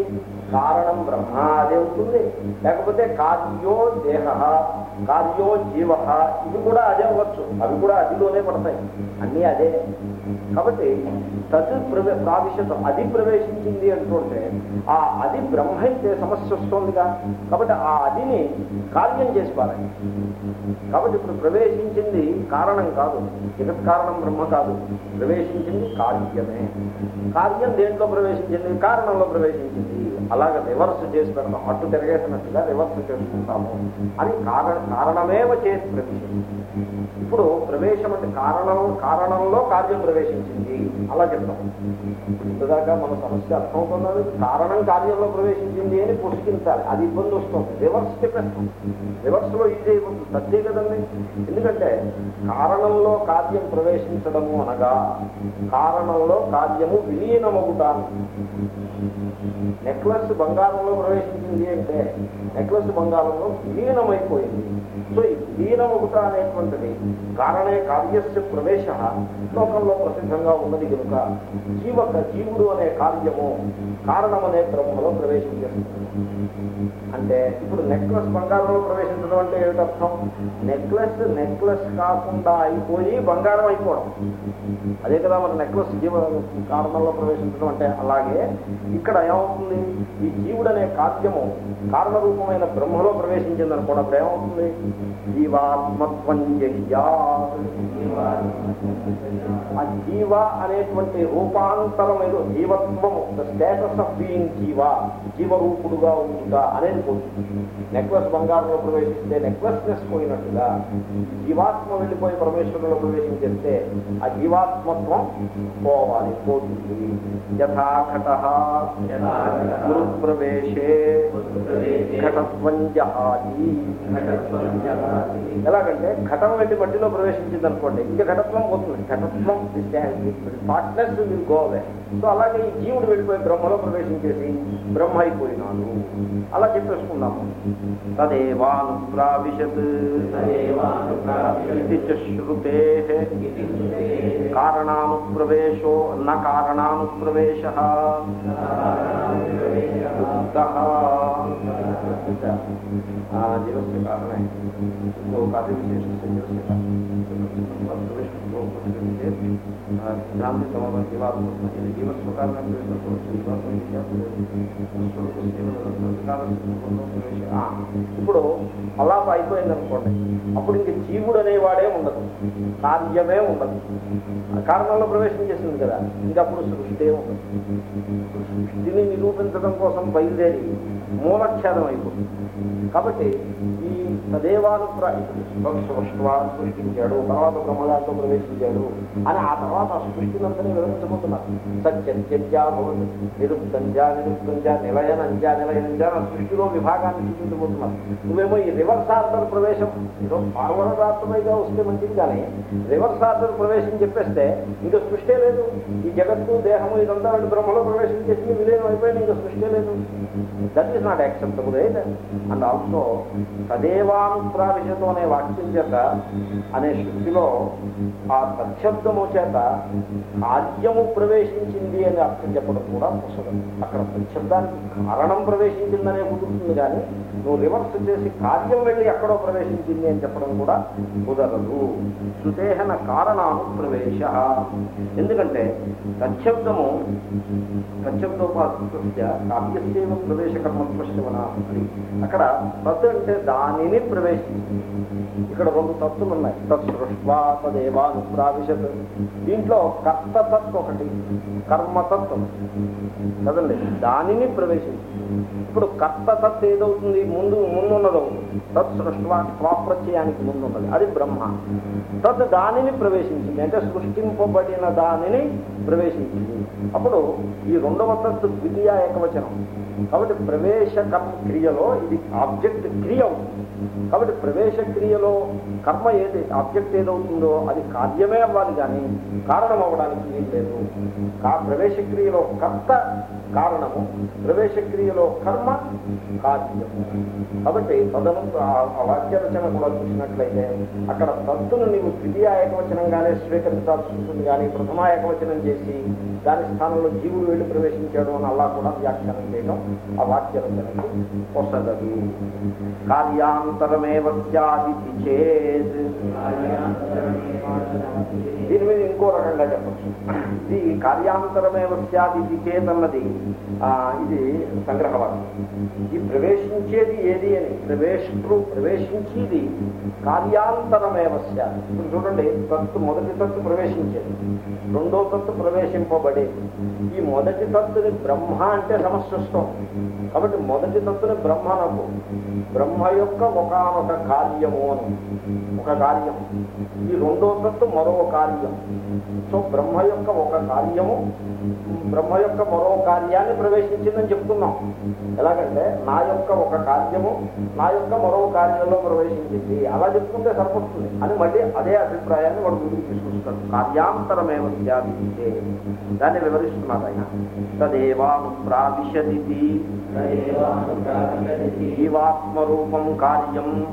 కారణం బ్రహ్మ అదే ఉంటుంది లేకపోతే కార్యో దేహ కార్యో జీవ ఇది కూడా అదే అవ్వచ్చు. అవి కూడా అదిలోనే పడతాయి. అన్నీ అదే. కాబట్టి తద్ ప్రవే ప్రావిశతం అది ప్రవేశించింది అంటుంటే ఆ అది బ్రహ్మ అయితే సమస్య వస్తుందిగా. కాబట్టి ఆ అదిని కార్యం చేసి పారాయి కాబట్టి ఇప్పుడు ప్రవేశించింది కారణం కాదు. జగత్ కారణం బ్రహ్మ కాదు. ప్రవేశించింది కార్యమే. కార్యం దేంట్లో ప్రవేశించింది? కారణంలో ప్రవేశించింది. అలాగ రివర్స్ చేసి పెడతాం అట్టు తిరగేసినట్టుగా రివర్స్ చేసుకుంటాము. అని కారణ కారణమేవ చేసి ప్రవేశం ఇప్పుడు ప్రవేశం అంటే కారణం కారణంలో కార్యం ప్రవేశించింది. అలా చెప్తాం. ఇంతదాకా మన సమస్య అర్థమవుతున్నది. కారణం కార్యంలో ప్రవేశించింది అని పుష్కించాలి. అది ఇబ్బంది వస్తుంది. రివర్స్ చెప్పేస్తాం రివర్స్లో ఇది అయిపోతుంది. సత్తే కదండి. ఎందుకంటే కారణంలో కార్యం ప్రవేశించడము అనగా కారణంలో కార్యము విలీనమగుతాను నెక్లెస్ బంగారంలో ప్రవేశించింది అంటే నెక్లెస్ బంగారంలో విలీనమైపోయింది. సో ఈ విలీనమగుట అనేటువంటిది కారణే కార్యస్య ప్రవేశ. లోకంలో ప్రసిద్ధంగా ఉన్నది కనుక జీవక జీవుడు అనే కార్యము కారణమనే బ్రహ్మలో ప్రవేశం చేస్తుంది. అంటే ఇప్పుడు నెక్లెస్ బంగారంలో ప్రవేశించడం అంటే ఏమిటర్థం? నెక్లెస్ నెక్లెస్ కాకుండా అయిపోయి బంగారం అయిపోవడం. అదే కదా మన నెక్లెస్ జీవ కారణంలో ప్రవేశించడం అంటే అలాగే ఇక్కడ ఏమవుతుంది? ఈ జీవుడు అనే కార్యము కారణరూపమైన బ్రహ్మలో ప్రవేశించింది కూడా అప్పుడు ఏమవుతుంది? జీవాత్మత్వం ఆ జీవ అనేటువంటి రూపాంతరం ఏదో జీవత్వము ద స్టేటస్ ఆఫ్ బీయింగ్ జీవ జీవరూపుడుగా ఉంటుందా అనేది పోతుంది నెక్లెస్ బంగారంలో ప్రవేశిస్తే నెక్లెస్నెస్ పోయినట్టుగా జీవాత్మ వెళ్ళిపోయి పరమేశ్వరులో ప్రవేశించేస్తే ఆ జీవాత్మత్వం పోవాలి పోతుంది. యథాఘట ప్రవేశే ఘటత్వం జహాది ఎలాగంటే ఘటం వెళ్ళి మట్టిలో ప్రవేశించింది అనుకోండి ఇంకా ఘటత్వం పోతుంది. ఘటత్వం partners will go away so అలాగే ఈ జీవుడు వెళ్ళిపోయి బ్రహ్మలో ప్రవేశించేసి బ్రహ్మ అయిపోయినాను. అలా చెప్పి తదేవాను ప్రావిశత్ ఇది చ శృతే కారణానుప్రవేశో న కారణానుప్రవేశ జీవస్య కారణే तो काफी विशेष ఇప్పుడు అలా అయిపోయింది అనుకోండి అప్పుడు ఇంక జీవుడు అనేవాడే ఉండదు. కార్యమే ఉండదు. కారణంలో ప్రవేశం చేసింది కదా. ఇంకా అప్పుడు సృష్టి సృష్టిని నిరూపించడం కోసం బయలుదేరి మూలఖ్యాతం అయిపోతుంది. కాబట్టి ఈ తదేవాను సృష్టివాడు సృష్టించాడు తర్వాత బ్రహ్మదాంతో ప్రవేశించాడు అని ఆ తర్వాత ఆ సృష్టినంతనే వివరించబోతున్నారు. సత్యంత్యజా భవన్ నిరుక్తంజా నిరుక్తంజా నిలయనంజా నిలయనంజా ఆ సృష్టిలో విభాగాన్ని చూపించబోతున్నారు నువ్వేమో ఈ రివర్స్ ఆర్డర్ ప్రవేశం ఏదో పార్వణదాత్మైగా వస్తే మంచిది కానీ రివర్స్ ఆర్డర్ ప్రవేశం చెప్పేస్తే ఇంకా సృష్టి లేదు. ఈ జగత్తు దేహము ఇదంతా వాడి బ్రహ్మలో ప్రవేశం చేసి విలీనం అయిపోయింది ఇంకా సృష్టి లేదు. దట్ ఈస్ నాట్ యాక్సెప్టబుల్ అయితే అండ్ ఆల్సో తదేవానుప్రావిశతో అనే వాక్యం చేత అనే శృతిలో ఆ తక్షబ్దము చేత కార్యము ప్రవేశించింది అని అర్థం చెప్పడం కూడా కుసరం అక్కడ తత్శబ్దానికి కారణం ప్రవేశించిందనే కుదురుతుంది కానీ నువ్వు రివర్స్ చేసి కార్యం వెళ్ళి ఎక్కడో ప్రవేశించింది అని చెప్పడం కూడా కుదరదు. శృతేహన కారణాను ప్రవేశ ఎందుకంటే తత్శబ్దము తత్శబ్దోపాధ్య కావ్యసేవ ప్రవేశ కర్మత్వశవన అక్కడ తత్ అంటే దానిని ప్రవేశించింది ఇక్కడ రెండు తత్తులు ఉన్నాయి తత్ తదేవాను ప్రావిశత్ దీంట్లో కర్త తత్ ఒకటి. కర్మతత్వం కదండి? దానిని ప్రవేశించింది ఇప్పుడు కర్త తత్ ఏదవుతుంది? ముందు ముందున్నది అవుతుంది తత్ సృష్వా స్వాప్రత్యయానికి ముందున్నది. అది బ్రహ్మ. తత్ దానిని ప్రవేశించింది. అంటే సృష్టింపబడిన దానిని ప్రవేశించింది. అప్పుడు ఈ రెండవ తత్తు ద్వితీయ ఏకవచనం. కాబట్టి ప్రవేశ క్రియలో ఇది ఆబ్జెక్ట్ క్రియ అవుతుంది. కాబట్టి ప్రవేశ క్రియలో కర్మ ఏది ఆబ్జెక్ట్ ఏదవుతుందో అది కార్యమే అవ్వాలి కానీ కారణం అవ్వడానికి లేదు. కా ప్రవేశ క్రియలో కర్త కారణము ప్రవేశక్రియలో కర్మ కార్యము కాబట్టి తదను ఆ రచన కూడా చూసినట్లయితే అక్కడ తత్తును నీవు ద్వితీయ ఏకవచనంగానే స్వీకరించాల్సి ఉంటుంది కానీ ప్రథమ ఏకవచనం చేసి దాని స్థానంలో జీవుడు వెళ్ళి ప్రవేశించాడు అని అలా కూడా వ్యాఖ్యానం చేయడం ఆ వాక్యరచనకు రచనకు కార్యాంతరమే కార్యాంతరమేవ చేత్. దీని మీద ఇంకో రకంగా చెప్పచ్చు. ఇది కార్యాంతరమేవ స్యాదితి చేత్ అన్నది ఇది సంగ్రహవాదం. ఈ ప్రవేశించేది ఏది అని? ప్రవేశిస్తూ ప్రవేశించేది కార్యాంతరమేవస్య ఇప్పుడు చూడండి తత్తు మొదటి తత్తు ప్రవేశించేది. రెండో తత్తు ప్రవేశింపబడేది. ఈ మొదటి తత్తుని బ్రహ్మ అంటే సమస్య కాబట్టి మొదటి తత్తుని బ్రహ్మనకు బ్రహ్మ యొక్క ఒకనొక కార్యము అని. ఒక కార్యం ఈ రెండో తత్తు మరో కార్యం సో బ్రహ్మ యొక్క ఒక కార్యము బ్రహ్మ యొక్క మరో కార్యాన్ని ప్రవేశించిందని చెప్తున్నాం. ఎలాగంటే నా యొక్క ఒక కార్యము నా యొక్క మరో కార్యంలో ప్రవేశించింది. అలా చెప్పుకుంటే సరిపడుతుంది అని మళ్ళీ అదే అభిప్రాయాన్ని వాడు ముందుకు తీసుకొస్తాడు. కార్యాంతరమేమ విద్యాభించే దాన్ని వివరిస్తున్నారు ఆయన. తదేవాను ప్రావిశది జీవాత్మరూపం కార్యం.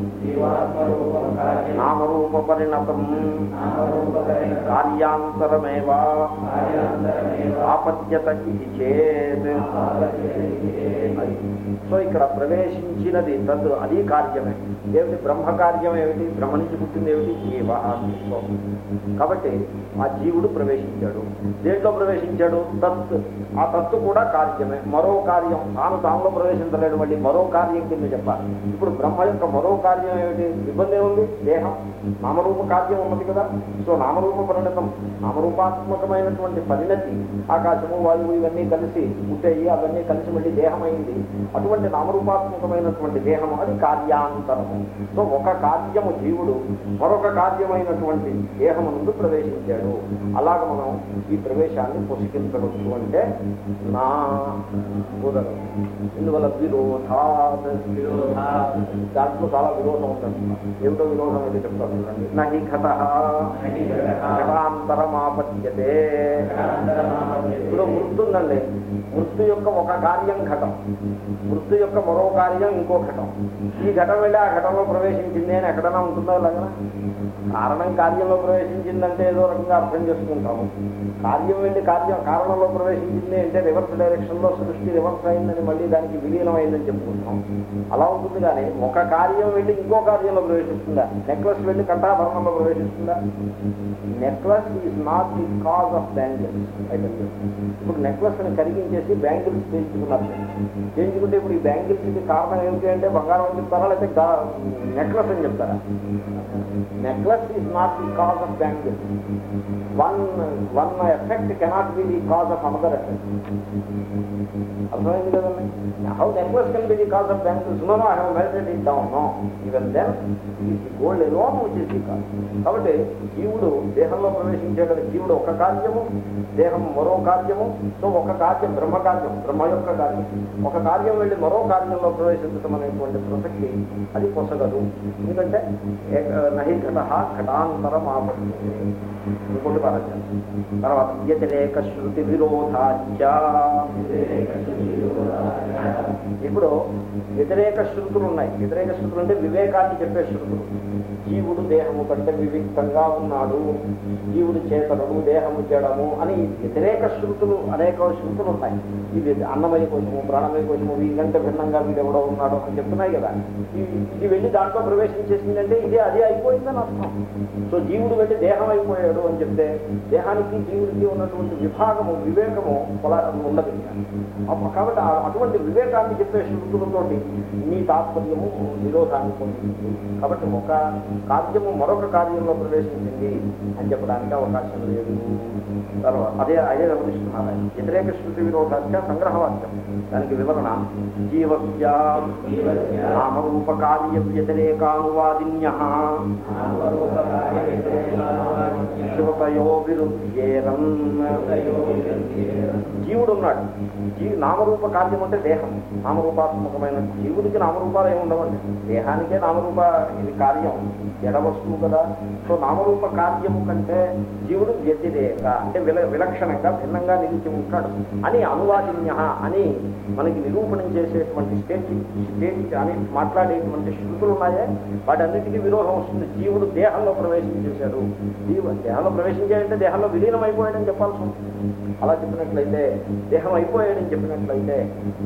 నామరూప పరిణతం. కార్యాంతరమేవా. ఆపద్యత ఇది చేత్ సో ఇక్కడ ప్రవేశించినది తద్ అది కార్యమే. ఏమిటి బ్రహ్మ కార్యం ఏమిటి? బ్రహ్మ నుంచి పుట్టింది ఏమిటి? జీవ కాబట్టి ఆ జీవుడు ప్రవేశించాడు. దేంట్లో ప్రవేశించాడు? తత్ ఆ తత్తు కూడా కార్యమే. మరో కార్యం. తాను తానులో ప్రవేశించలేడు మళ్ళీ. మరో కార్యం కింద చెప్పాలి. ఇప్పుడు బ్రహ్మ యొక్క మరో కార్యం ఏమిటి? ఇబ్బంది ఏముంది? దేహం. నామరూప కార్యం ఉన్నది కదా. సో నామరూప పరిణతం. నామరూపాత్మకమైనటువంటి పరిణతి. ఆకాశము వాయువు ఇవన్నీ కలిసి పుట్టాయి అవన్నీ కలిసి మళ్ళీ దేహమైంది. అటువంటి నామరూపాత్మకమైనటువంటి దేహము అది కార్యాంతరము. సో ఒక కార్యము జీవుడు మరొక కార్యమైనటువంటి దేహము నుండి ప్రవేశించాడు. అలాగ మనం ఈ ప్రవేశాన్ని పొసికించవచ్చు అంటే నా కుదరదు ఇందువల్ల విరోధాత్. దాంట్లో చాలా విరోధం ఉంటుంది. ఏమిటో విరోధం అయితే చెప్తాను చూడండి. నహి ఘట. ఘటాంతరమాపద్యతే. ఇప్పుడు మృత్తు ఉందండి. మృత్తు యొక్క ఒక కార్యం ఘటం. మృత్తు యొక్క మరో కార్యం ఇంకో ఘటం. ఈ ఘటం వెళ్ళి ఆ ఘటంలో ప్రవేశించింది అని ఎక్కడైనా ఉంటుందో అలాగా కారణం కార్యంలో ప్రవేశించిందంటే ఏదో రకంగా అర్థం చేసుకుంటాము. కార్యం వెళ్ళి కార్యం కారణంలో ప్రవేశించింది అంటే రివర్స్ డైరెక్షన్లో సృష్టి రివర్స్ అయిందని మళ్ళీ దానికి విలీనం అయిందని చెప్పుకుంటాం అలా ఉంటుంది కానీ ఒక కార్యం వెళ్ళి ఇంకో కార్యంలో ప్రవేశిస్తుందా? నెక్లెస్ వెళ్ళి కంఠాభరణంలో ప్రవేశిస్తుందా? Necklace is not the cause of bangles అయితే ఇప్పుడు నెక్లెస్ని కరిగించేసి బ్యాంగిల్స్ చేయించుకున్నారు. చేయించుకుంటే ఇప్పుడు ఈ బ్యాంగిల్స్కి కారణం ఏమిటి అంటే బంగారం అని చెప్తారా? లేకపోతే నెక్లెస్ అని చెప్తారా? Necklace Unless is not the cause of bandwidth. One, one effect cannot be the cause of another effect. అర్థమైంది కదండి? How necklace can be the cause of bank no no I melted it down no even then gold alone వచ్చేసి కాదు కాబట్టి జీవుడు దేహంలో ప్రవేశించే జీవుడు ఒక కార్యము దేహం మరో కార్యము సో ఒక కార్యం బ్రహ్మ కార్యం బ్రహ్మ యొక్క కార్యం. ఒక కార్యం వెళ్ళి మరో కార్యంలో ప్రవేశించడం అనేటువంటి ప్రసక్తి అది పొసగదు. ఎందుకంటే నహి ఘట ఘటాంతరం ఆపడుతుంది ఇంకోటి పరాజం తర్వాత వ్యతిరేక శృతి విరోధాచ ఇప్పుడు వ్యతిరేక శృతులు ఉన్నాయి. వ్యతిరేక శృతులు అంటే వివేకాన్ని చెప్పే శృతులు. జీవుడు దేహము కంటే వివిక్తంగా ఉన్నాడు. జీవుడు చేతనుడు దేహము చేయడము అని వ్యతిరేక శృతులు అనేక శృతులు ఉన్నాయి. ఇది అన్నమయ కోశము ప్రాణమయ కోశము వీకంటే భిన్నంగా వీడు ఎవడో ఉన్నాడు అని చెప్తున్నాయి కదా. ఇది వెళ్ళి దాంట్లో ప్రవేశించేసిందంటే ఇదే అదే అయిపోయిందని అర్థం. సో జీవుడు వెళ్ళి దేహం అయిపోయాడు అని చెప్తే దేహానికి జీవుడికి ఉన్నటువంటి విభాగము వివేకము పొల ఉండదు. కాబట్టి అటువంటి వివేకాన్ని చెప్పే శృతులతోటి మీ తాత్పర్యము నిరోధాన్ని పొందుతుంది. కాబట్టి ఒక కార్యము మరొక కార్యంలో ప్రవేశించింది అని చెప్పడానికి అవకాశం లేదు. తర్వాత అదే అదే గమనిస్తున్నారు ఆయన. వ్యతిరేక శృతి విరోధాచ సంగ్రహవాక్యం. దానికి వివరణ జీవస్య నామరూప కార్య వ్యతిరేకానువాదిన్య శివతయో విరుద్ధేరం జీవుడు ఉన్నాడు జీవి నామరూప కార్యం అంటే దేహం. నామరూపాత్మకమైన జీవుడికి నామరూపాలు ఏమి ఉండవండి. దేహానికే నామరూప ఇది కార్యం. జడ వస్తువు కదా? సో నామరూప కార్యము కంటే జీవుడు వ్యతిరేక అంటే విల విలక్షణంగా భిన్నంగా నిలిచి ఉంటాడు. అని అనువాదిన్య అని మనకి నిరూపణం చేసేటువంటి స్టేట్ స్టేట్ అని మాట్లాడేటువంటి శృతులు ఉన్నాయే వాటన్నిటికీ విరోధం వస్తుంది. జీవుడు దేహంలో ప్రవేశించేశాడు జీవ దేహంలో ప్రవేశించాడంటే దేహంలో విలీనం అయిపోయాడని చెప్పాల్సి ఉంటుంది అలా చెప్పినట్లయితే దేహం అయిపోయాడని చెప్పినట్లయితే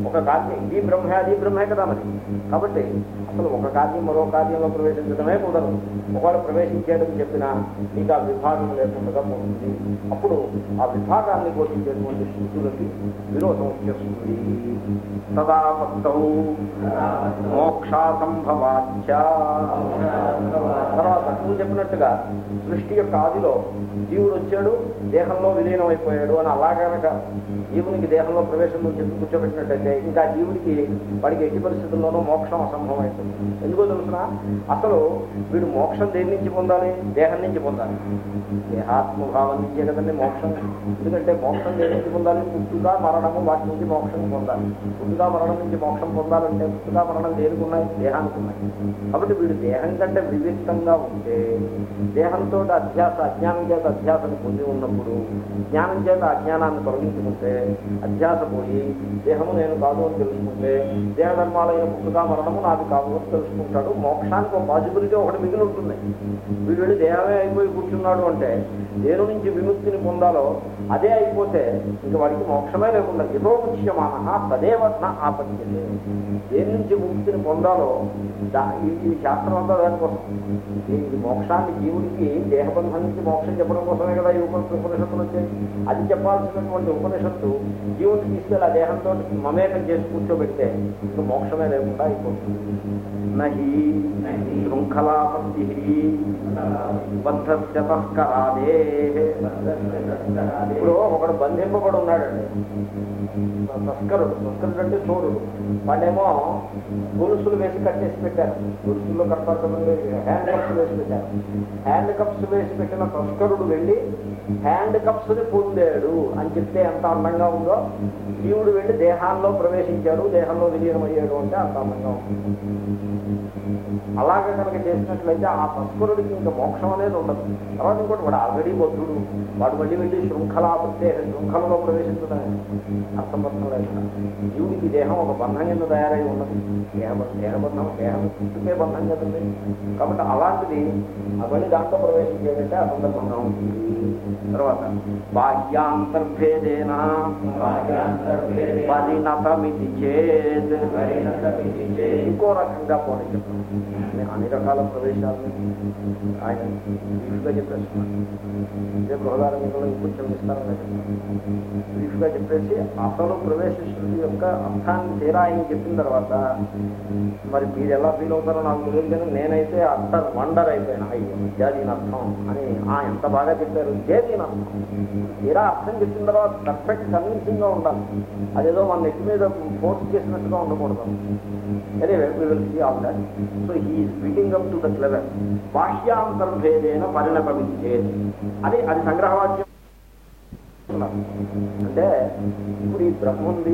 ఒక కార్యం ఈ బ్రహ్మే అది బ్రహ్మే కదా మరి. కాబట్టి అసలు ఒక కార్యం మరో కార్యంలో ప్రవేశించడమే కుదరదు. ఒకవేళ ప్రవేశించేయడం చెప్పినా నీకు ఆ విభాగం లేకుండా పోతుంది. అప్పుడు ఆ విభాగాన్ని బోధించేటువంటి శృతులకి విరోధం వచ్చేస్తుంది. తదాపత్తౌ మోక్షా సంభవాచ తర్వాత నువ్వు చెప్పినట్టుగా సృష్టి యొక్క ఆదిలో జీవుడు వచ్చాడు దేహంలో విలీనం అయిపోయాడు అని అలా అలా కనుక జీవునికి దేహంలో ప్రవేశం నుంచి చెప్పి కూర్చోబెట్టినట్టయితే ఇంకా జీవుడికి వాడికి ఎట్టి పరిస్థితుల్లోనూ మోక్షం అసంభవం అవుతుంది ఎందుకో తెలుసిన? అసలు వీడు మోక్షం దేని నుంచి పొందాలి? దేహం నుంచి పొందాలి. దేహాత్మభావం నుంచే కదండి మోక్షం. ఎందుకంటే మోక్షం దేని నుంచి పొందాలి? పుట్టుగా మరణము వాటి నుంచి మోక్షం పొందాలి. పుట్టుగా మరణం నుంచి మోక్షం పొందాలంటే పుట్టుగా మరణం దేనికున్నాయి దేహానికి ఉన్నాయి. కాబట్టి వీడు దేహం కంటే వివిక్తంగా ఉంటే దేహంతో అధ్యాస అజ్ఞానం చేత అధ్యాసను పొంది ఉన్నప్పుడు జ్ఞానం చేత అజ్ఞానాన్ని తొలగించుకుంటే అధ్యాస పోయి దేహము నేను కాదు అని తెలుసుకుంటే దేహధర్మాలైన ధర్మాలైన పుట్టుగా మరణము నాది కాదు అని తెలుసుకుంటాడు. మోక్షానికి ఒక పాజిబిలిటీ ఒకటి మిగిలి ఉంటుంది. వీడు వెళ్ళి దేహమే అయిపోయి కూర్చున్నాడు అంటే దేని నుంచి విముక్తిని పొందాలో అదే అయిపోతే ఇంకా వాడికి మోక్షమే లేకుండా ఇదో తదేవ నా ఆపత్యతే దేని నుంచి ముక్తిని పొందాలో దా- ఈ- శాస్త్రం అంతా దానికోసం ఈ మోక్షాన్ని జీవుడికి దేహబంధం నుంచి మోక్షం చెప్పడం కోసమే కదా ఈ ఉపనిషత్తులు వచ్చాయి అది చెప్పాల్సినటువంటి ఉపనిషత్తు జీవుడిని తీసుకెళ్ళి ఆ దేహంతో మమేకం చేసి కూర్చోబెడితే ఇంక మోక్షమే లేకుండా అయిపోతుంది. నహి శృంఖలాపత్తి ఇప్పుడు ఒకడు బంధింపబడి ఉన్నాడండి. తస్కరుడు తస్కరుడు అంటే చోరుడు. వాడేమో గొలుసులు వేసి కట్టేసి పెట్టారు. గొలుసుల్లో కడతారు హ్యాండ్ కప్స్ వేసి పెట్టారు. హ్యాండ్ కప్స్ వేసి పెట్టిన తస్కరుడు వెళ్ళి హ్యాండ్ కప్స్ని పొందాడు అని చెప్తే ఎంత అందంగా ఉందో. జీవుడు వెళ్ళి దేహాల్లో ప్రవేశించాడు దేహంలో విలీనమయ్యాడు అంటే అంత అందంగా ఉంది. అలాగే కనుక చేసినట్లయితే ఆ తస్కరుడికి ఇంకా మోక్షం అనేది ఉండదు. తర్వాత ఇంకోటి వాడు ఆల్రెడీ బుద్ధుడు. వాడు మళ్ళీ వెళ్ళి శృంఖలా ప్రత్యేక శృంఖలలో ప్రవేశించడం అర్థమర్థం లేదు. జీవుడికి దేహం ఒక బంధం కింద తయారై ఉన్నది. దేహ దేహబంధం దేహం పుట్టుకే బంధం కదండి కాబట్టి అలాంటిది అవన్నీ దాంట్లో ప్రవేశించేదంటే ఆ సందర్భంగా ఉంటుంది తర్వాత బాహ్యాంతర్భేదేన పరిణతమితి చేత్. ఇంకో రకంగా పోనీ అన్ని రకాల ప్రవేశాలను ఆయన బ్రీఫ్గా చెప్పేస్తున్నాను ఇదే బృహదారంలో ఇంకొంచెం విస్తారంగా చెప్తాను బ్రీఫ్గా చెప్పేసి అసలు ప్రవేశ శృతి యొక్క అర్థాన్ని తీరా ఆయన చెప్పిన తర్వాత మరి మీరు ఎలా ఫీల్ అవుతారో నాకు తెలియదు కానీ నేనైతే అర్థ వండర్ అయిపోయాను. అయ్యో విద్యా దీని అర్థం అని ఆ ఎంత బాగా చెప్పారు? ఇదే దీని అర్థం. తీరా అర్థం చెప్పిన తర్వాత పర్ఫెక్ట్ కన్విన్సింగ్గా ఉండాలి. అదేదో మన నెట్ మీద ఫోర్స్ చేసినట్టుగా ఉండకూడదు. Anyway we will see all that so he speaking up to that level బాహ్యాంతర్భేదేన పరిణమించే అది అది సంగ్రహవాక్యం అంటే ఇప్పుడు ఈ బ్రహ్మ ఉంది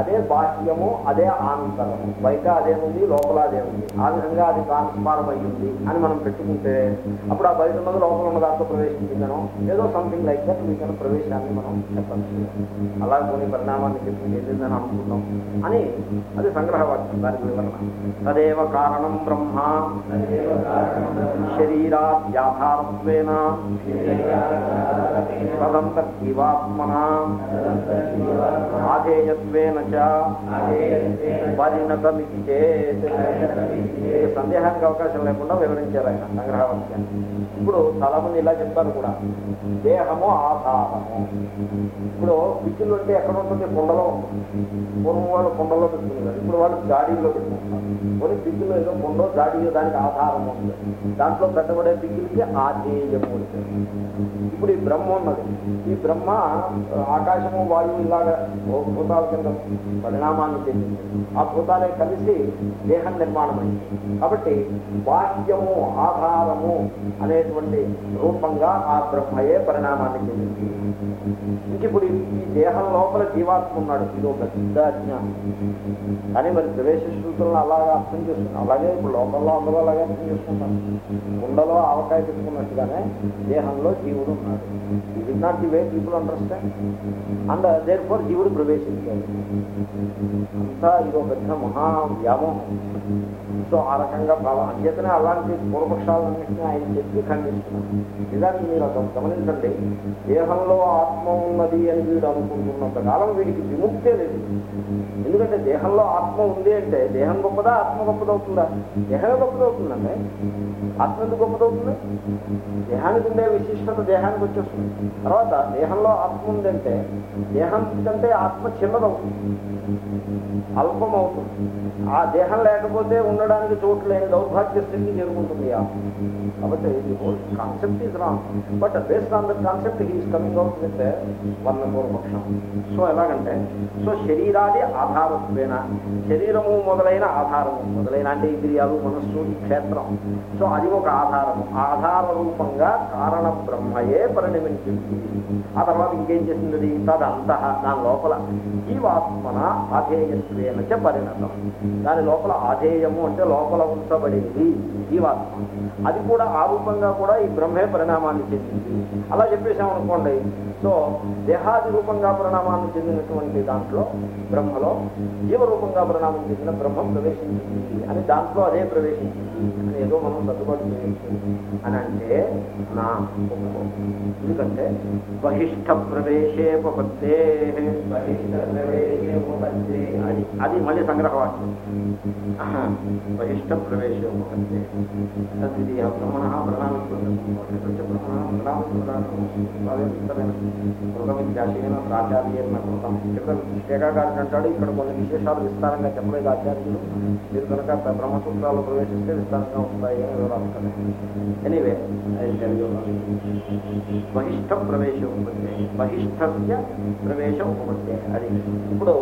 అదే బాహ్యము అదే ఆనంతరము బయట అదే ఉంది లోపల అదే ఉంది. ఆ విధంగా అది ట్రాన్స్ఫార్మ్ అయ్యింది అని మనం పెట్టుకుంటే అప్పుడు ఆ బయట ఉన్నది లోపల ఉన్న దాంట్లో ప్రవేశించిందనో ఏదో సంథింగ్ లైక్ దట్ వీకైనా ప్రవేశాన్ని మనం చెప్పచ్చు అలా కొన్ని పరిణామాన్ని చెప్పి చేసిందని అనుకుంటాం అని అది సంగ్రహవాక్యం దానికి వివరణ. తదేవ కారణం బ్రహ్మ. శరీరాద్యాధారత్వేన. తదంతర్జీవాత్మన ఆధేయత్వేన పరిణతమితి చేత్. సందేహానికి అవకాశం లేకుండా వివరించారు ఆయన సంగ్రహవాక్యాన్ని ఇప్పుడు చాలామంది ఇలా చెప్తారు కూడా. దేహము ఆధారము. ఇప్పుడు పిచ్చులు అంటే ఎక్కడ ఉంటుంది? కుండలో పూర్వం వాళ్ళు కొండలో పెట్టుకున్నారు ఇప్పుడు వాళ్ళు గాడీలో పెట్టుకుంటారు కొన్ని పిచ్చులు ఏదో కొండో గాడీలో దానికి ఆధారం ఉంది. దాంట్లో పెట్టబడే పిచ్చులకి ఆధేయము ఉంటుంది ఇప్పుడు ఈ బ్రహ్మ ఉన్నది. ఈ బ్రహ్మ ఆకాశము వాయువు ఇలాగా భూతాల కింద పరిణామాన్ని చెందింది. ఆ భూతాలే కలిసి దేహం నిర్మాణమైంది. కాబట్టి బాహ్యము ఆధారము అనేటువంటి రూపంగా ఆ బ్రహ్మయే పరిణామాన్ని చెందింది. ఇంక ఇప్పుడు ఈ దేహం లోపల జీవాత్మ ఉన్నాడు. ఇది ఒక పెద్ద అజ్ఞానం. కానీ మరి ప్రవేశ శృతులను అలాగా అర్థం చేసుకున్నాం. అలాగే ఇప్పుడు లోకంలో అందరూ అలాగే అర్థం చేసుకుంటాం. కుండలో ఆవకాయ పెట్టుకున్నట్టుగానే దేహంలో జీవుడు ఉన్నాడు. ఇది not the way people understand and therefore జీవుడు ప్రవేశించాడు అంతా ఇది ఒక పెద్ద మహా వ్యామోహం సో ఆ రకంగా భావం అంచేతనే అలాంటి పూర్వపక్షాలన్నింటినీ ఆయన చెప్పి ఖండిస్తున్నారు నిజానికి మీరు అతను గమనించండి దేహంలో ఆత్మ ఉన్నది అని వీడు అనుకుంటున్నంత కాలం వీడికి విముక్తే లేదు. ఎందుకంటే ఎందుకంటే దేహంలో ఆత్మ ఉంది అంటే దేహం గొప్పదా ఆత్మ గొప్పదవుతుందా? దేహమే గొప్పదవుతుందండి. ఆత్మ ఎందుకు గొప్పదవుతుంది? దేహానికి ఉండే విశిష్టత దేహానికి వచ్చేస్తుంది. తర్వాత దేహంలో ఆత్మ ఉందంటే దేహం కంటే ఆత్మ చిన్నదవుతుంది. Mm-hmm. అల్పం అవుతుంది ఆ దేహం లేకపోతే ఉండడానికి చోటు లేని దౌర్భాగ్య స్థితి చేరుకుంటుంది కాబట్టి ఆత్మ whole concept is wrong but based on the concept he's coming out with one పూర్వపక్షం సో ఎలాగంటే సో శరీరాది ఆధారత్వేన శరీరము మొదలైన ఆధారము మొదలైన అంటే ఇంద్రియాలు మనస్సు ఈ క్షేత్రం. సో అది ఒక ఆధారము. ఆధార రూపంగా కారణ బ్రహ్మయే పరిణమించింది. ఆ తర్వాత ఇంకేం చేసింది? అది తదంత దాని లోపల జీవాత్మన అధేయస్ చ పరిణతం దాని లోపల ఆధేయము అంటే లోపల ఉంచబడింది జీవాత్మ అది కూడా ఆ రూపంగా కూడా ఈ బ్రహ్మే పరిణామాన్ని చెందింది. అలా చెప్పేసామనుకోండి సో దేహాది రూపంగా పరిణామాన్ని చెందినటువంటి దాంట్లో బ్రహ్మలో జీవరూపంగా పరిణామం చెందిన బ్రహ్మ ప్రవేశించింది అని దాంట్లో అదే ప్రవేశించింది అని ఏదో మనం సర్దుబాటు చేయొచ్చు. అని అంటే నా ఎందుకంటే బహిష్ట ప్రవేశేపత్తే అది అది మళ్ళీ సంగ్రహవాక్యం బహిష్ట ప్రవేశోపత్తే తద్విధి బ్రహ్మణ ప్రణామృతమైన ఆచార్యేన కృతం ఇక్కడ టీకాకారుడు అంటాడు ఇక్కడ కొన్ని విశేషాలు విస్తారంగా చెప్పలేదు ఆచార్యులు మీరు కనుక బ్రహ్మసూత్రాలు ప్రవేశిస్తే విస్తారంగా ఉంటాయి అని వివరాలు ఎనీవే బహిష్ట ప్రవేశం ఉపత్తే బహిష్ఠస్య ప్రవేశం ఉపత్తే అది ఇప్పుడు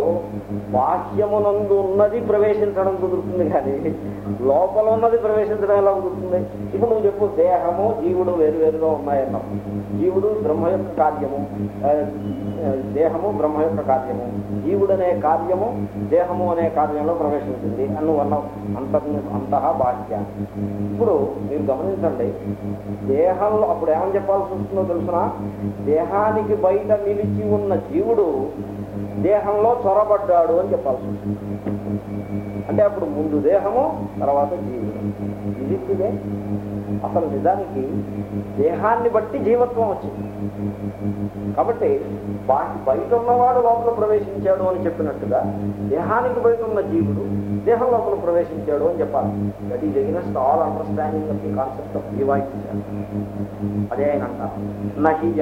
బాహ్య బాహ్యమునందు ఉన్నది ప్రవేశించడం కుదురుతుంది కానీ లోపల ఉన్నది ప్రవేశించడం ఎలా కుదురుతుంది? ఇప్పుడు నువ్వు చెప్పు దేహము జీవుడు వేరు వేరుగా ఉన్నాయన్నావు. జీవుడు బ్రహ్మ యొక్క కార్యము. దేహము బ్రహ్మ యొక్క కార్యము. జీవుడు అనే కార్యము దేహము అనే కార్యంలో ప్రవేశించింది అని నువ్వు అన్నావు. అంత అంతహా బాహ్య. ఇప్పుడు మీరు గమనించండి దేహంలో అప్పుడు ఏమని చెప్పాల్సి వస్తుందో తెలుసునా? దేహానికి బయట నిలిచి ఉన్న జీవుడు దేహంలో చొరబడ్డాడు అని చెప్పాల్సి వస్తుంది. అంటే అప్పుడు ముందు దేహము తర్వాత జీవుడు. ఇది ఇదే. అసలు నిజానికి దేహాన్ని బట్టి జీవత్వం వచ్చింది. కాబట్టి బా- బయట ఉన్నవాడు లోపల ప్రవేశించాడు అని చెప్పినట్టుగా దేహానికి బయట ఉన్న జీవుడు దేహం లోపల ప్రవేశించాడు అని చెప్పాలి. That is against all understanding of the concept of divide అదే ఆయన అంటారు. నహి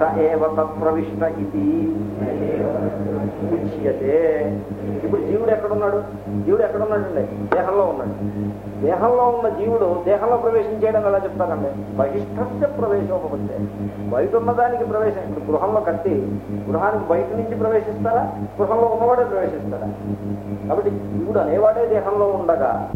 స ఏవ తత్ప్రవిష్ట ఇది ఉచ్యతే. ఇప్పుడు జీవుడు ఎక్కడున్నాడు? జీవుడు ఎక్కడున్నాడండి? దేహంలో ఉన్నాడు. దేహంలో ఉన్న జీవుడు దేహంలో ప్రవేశం చేయడం ఎలా చెప్తారండి? బహిష్ఠస్య ఒకటి బయట ఉన్నదానికి ప్రవేశం. ఇప్పుడు గృహంలో కట్టి గృహానికి బయట నుంచి ప్రవేశిస్తారా? గృహంలో ఉన్నవాడే ప్రవేశిస్తారా కాబట్టి జీవుడు అనేవాడే దేహంలో ఉండగా